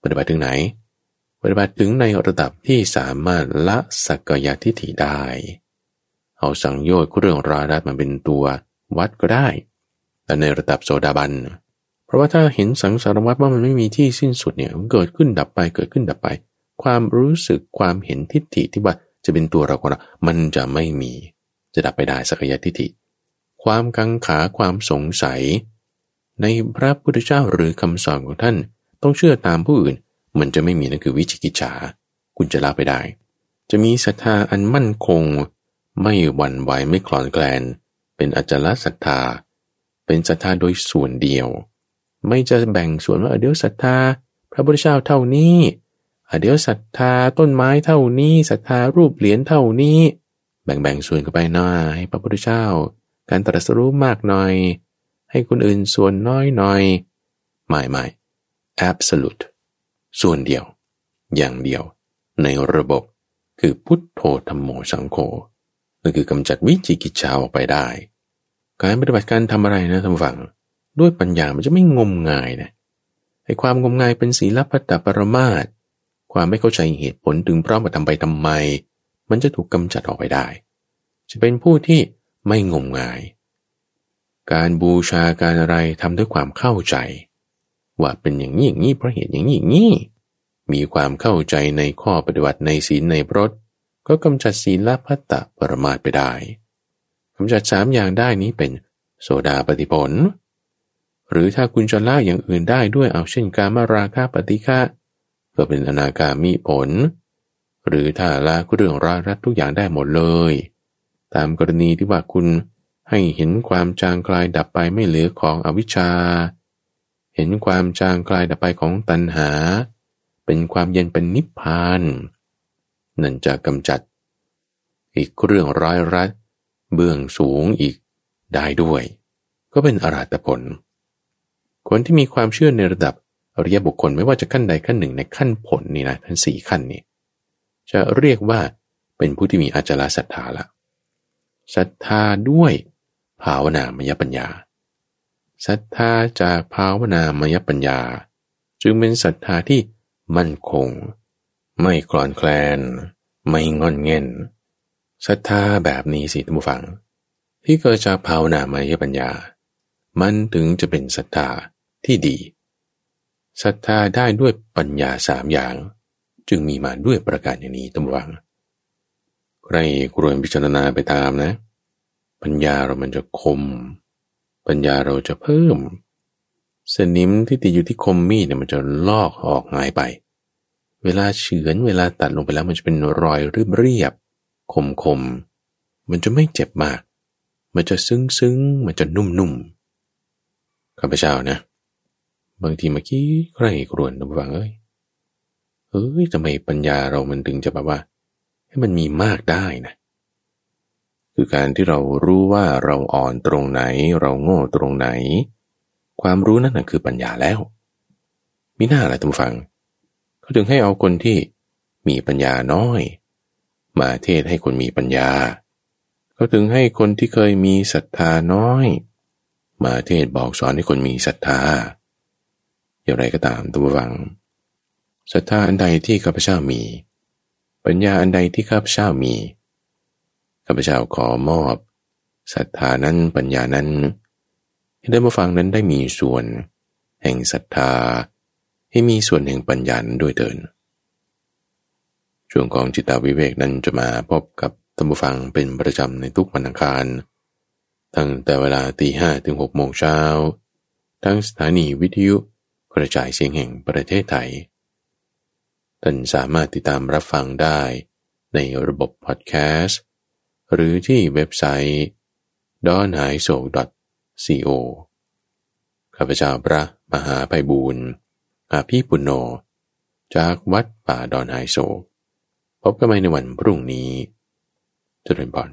ปฏิบัติถึงไหน ปฏิบัติถึงในระดับที่สามารถละสักกายทิฏฐิได้ เอาสังโยชน์เรื่องรารัมันเป็นตัววัดก็ได้ แต่ในระดับโสดาบันเพราะว่าถ้าเห็นสังสารวัฏว่ามันไม่มีที่สิ้นสุดเนี่ยมันเกิดขึ้นดับไปเกิดขึ้นดับไป ความรู้สึกความเห็นทิฏฐิที่ว่าจะเป็นตัวเราคนเรา มันจะไม่มี จะดับไปได้สักยะทิฏฐิ ความกังขาความสงสัย ในพระพุทธเจ้าหรือคำสอนของท่าน ต้องเชื่อตามผู้อื่น มันจะไม่มีนั่นคือวิจิกิจฉา คุณจะลาไปได้ จะมีศรัทธาอันมั่นคง ไม่หวั่นไหวไม่คลอนแกลน เป็นอจลศรัทธา เป็นศรัทธาโดยส่วนเดียว ไม่จะแบ่งส่วนว่าเดี๋ยวศรัทธาพระพุทธเจ้าเท่านี้ เดี๋ยวศรัทธาต้นไม้เท่านี้ศรัทธารูปเหรียญเท่านี้ แบ่งแบ่งส่วนกันไปหน่อยให้พระพุทธเจ้า การตรัสรู้มากหน่อย ให้คนอื่นส่วนน้อยหน่อยไม่ไม่ absolute ส่วนเดียว อย่างเดียว ในระบบคือพุทโธธรรมโมสังโฆนั่นคือกำจัดวิจิกิจชาออกไปได้ การปฏิบัติการทำอะไรนะท่านฟัง ด้วยปัญญามันจะไม่งมงายนะไอ้ความงมงายเป็นศีลพัตตปรมาต ความไม่เข้าใจเหตุผลถึงพราะมาทำไปทำไม มันจะถูกกำจัดออกไปได้ จะเป็นผู้ที่ไม่งมงาย การบูชาการอะไรทำด้วยความเข้าใจ ว่าเป็นอย่างนี้อย่างนี้เพราะเหตุอย่างนี้อย่างนี้มีความเข้าใจในข้อปฏิบัติในศีลในพรตก็กำจัดศีลละพัตตปรมาตไปได้กำจัดสามอย่างได้นี้เป็นโสดาปฏิผล หรือถ้าคุณจะละอย่างอื่นได้ด้วยเอาเช่นการมาราคาปฏิฆะ ก็เป็นอนาคามีผล หรือถ้าละเรื่องรารัดทุกอย่างได้หมดเลย ตามกรณีที่ว่าคุณให้เห็นความจางคลายดับไปไม่เหลือของอวิชชา เห็นความจางคลายดับไปของตัณหา เป็นความเย็นเป็นนิพพานนั่นจะกำจัด อีกเรื่องร้ายรัดเบื้องสูงอีกได้ด้วย ก็เป็นอราตผล คนที่มีความเชื่อในระดับ อริยบุคคลไม่ว่าจะขั้นใดขั้นหนึ่งในขั้นผลนี่นะทั้งสี่ขั้นนี้จะเรียกว่าเป็นผู้ที่มีอาจารศรัทธาละศรัทธาด้วยภาวนามยปัญญาศรัทธาจากภาวนามยปัญญา จึงเป็นศรัทธาที่มั่นคง ไม่กลอนแคลน ไม่งอนเง่นศรัทธาแบบนี้สิท่านผู้ฟัง ที่เกิดจากภาวนามยปัญญา มันถึงจะเป็นศรัทธาที่ดี ศรัทธาได้ด้วยปัญญาสามอย่าง จึงมีมาด้วยประการอย่างนี้ตั้งวังใครกรวนพิจารณาไปตามนะ ปัญญาเรามันจะคม ปัญญาเราจะเพิ่ม สนิมที่ติดอยู่ที่คมมีดเนี่ยมันจะลอกออกหายไป เวลาเฉือนเวลาตัดลงไปแล้วมันจะเป็นรอยเรียบเรียบคมคมมันจะไม่เจ็บมาก มันจะซึ้งซึ้งมันจะนุ่มนุ่มข้าพเจ้านะ บางทีเมื่อกี้ใครกรวนนะฟังเอ้ยเฮ้ยทำไมปัญญาเรามันถึงจะแบบว่า ให้มันมีมากได้นะ คือการที่เรารู้ว่าเราอ่อนตรงไหน เราโง่ตรงไหน ความรู้นั่นนะคือปัญญาแล้ว มีหน้าอะไรท่านฟัง เขาถึงให้เอาคนที่มีปัญญาน้อย มาเทศให้คนมีปัญญา เขาถึงให้คนที่เคยมีศรัทธาน้อย มาเทศบอกสอนให้คนมีศรัทธา อย่างไรก็ตามตัววังศรัทธาอันใดที่ข้าพเจ้ามี ปัญญาอันใดที่ข้าพเจ้ามีข้าพเจ้าขอมอบศรัทธานั้นปัญญานั้นให้ได้มาฟังนั้นได้มีส่วน แห่งศรัทธา ให้มีส่วนแห่งปัญญาด้วยเดินช่วงของจิตตวิเวกนั้นจะมาพบกับตัมบูฟังเป็นประจำในทุกวันอังคาร ตั้งแต่เวลาตีห้ถึงหกโมงเช้า ทั้งสถานีวิทยุ กระจายเสียงแห่งประเทศไทย ท่านสามารถติดตามรับฟังได้ในระบบพอดแคสต์ หรือที่เว็บไซต์ donai.so.co ข้าพเจ้าพระมหาไพบูรณ์อาภีปุณโญจากวัดป่าดอนไฮโศกพบกันใหม่ในวันพรุ่งนี้เจริญพร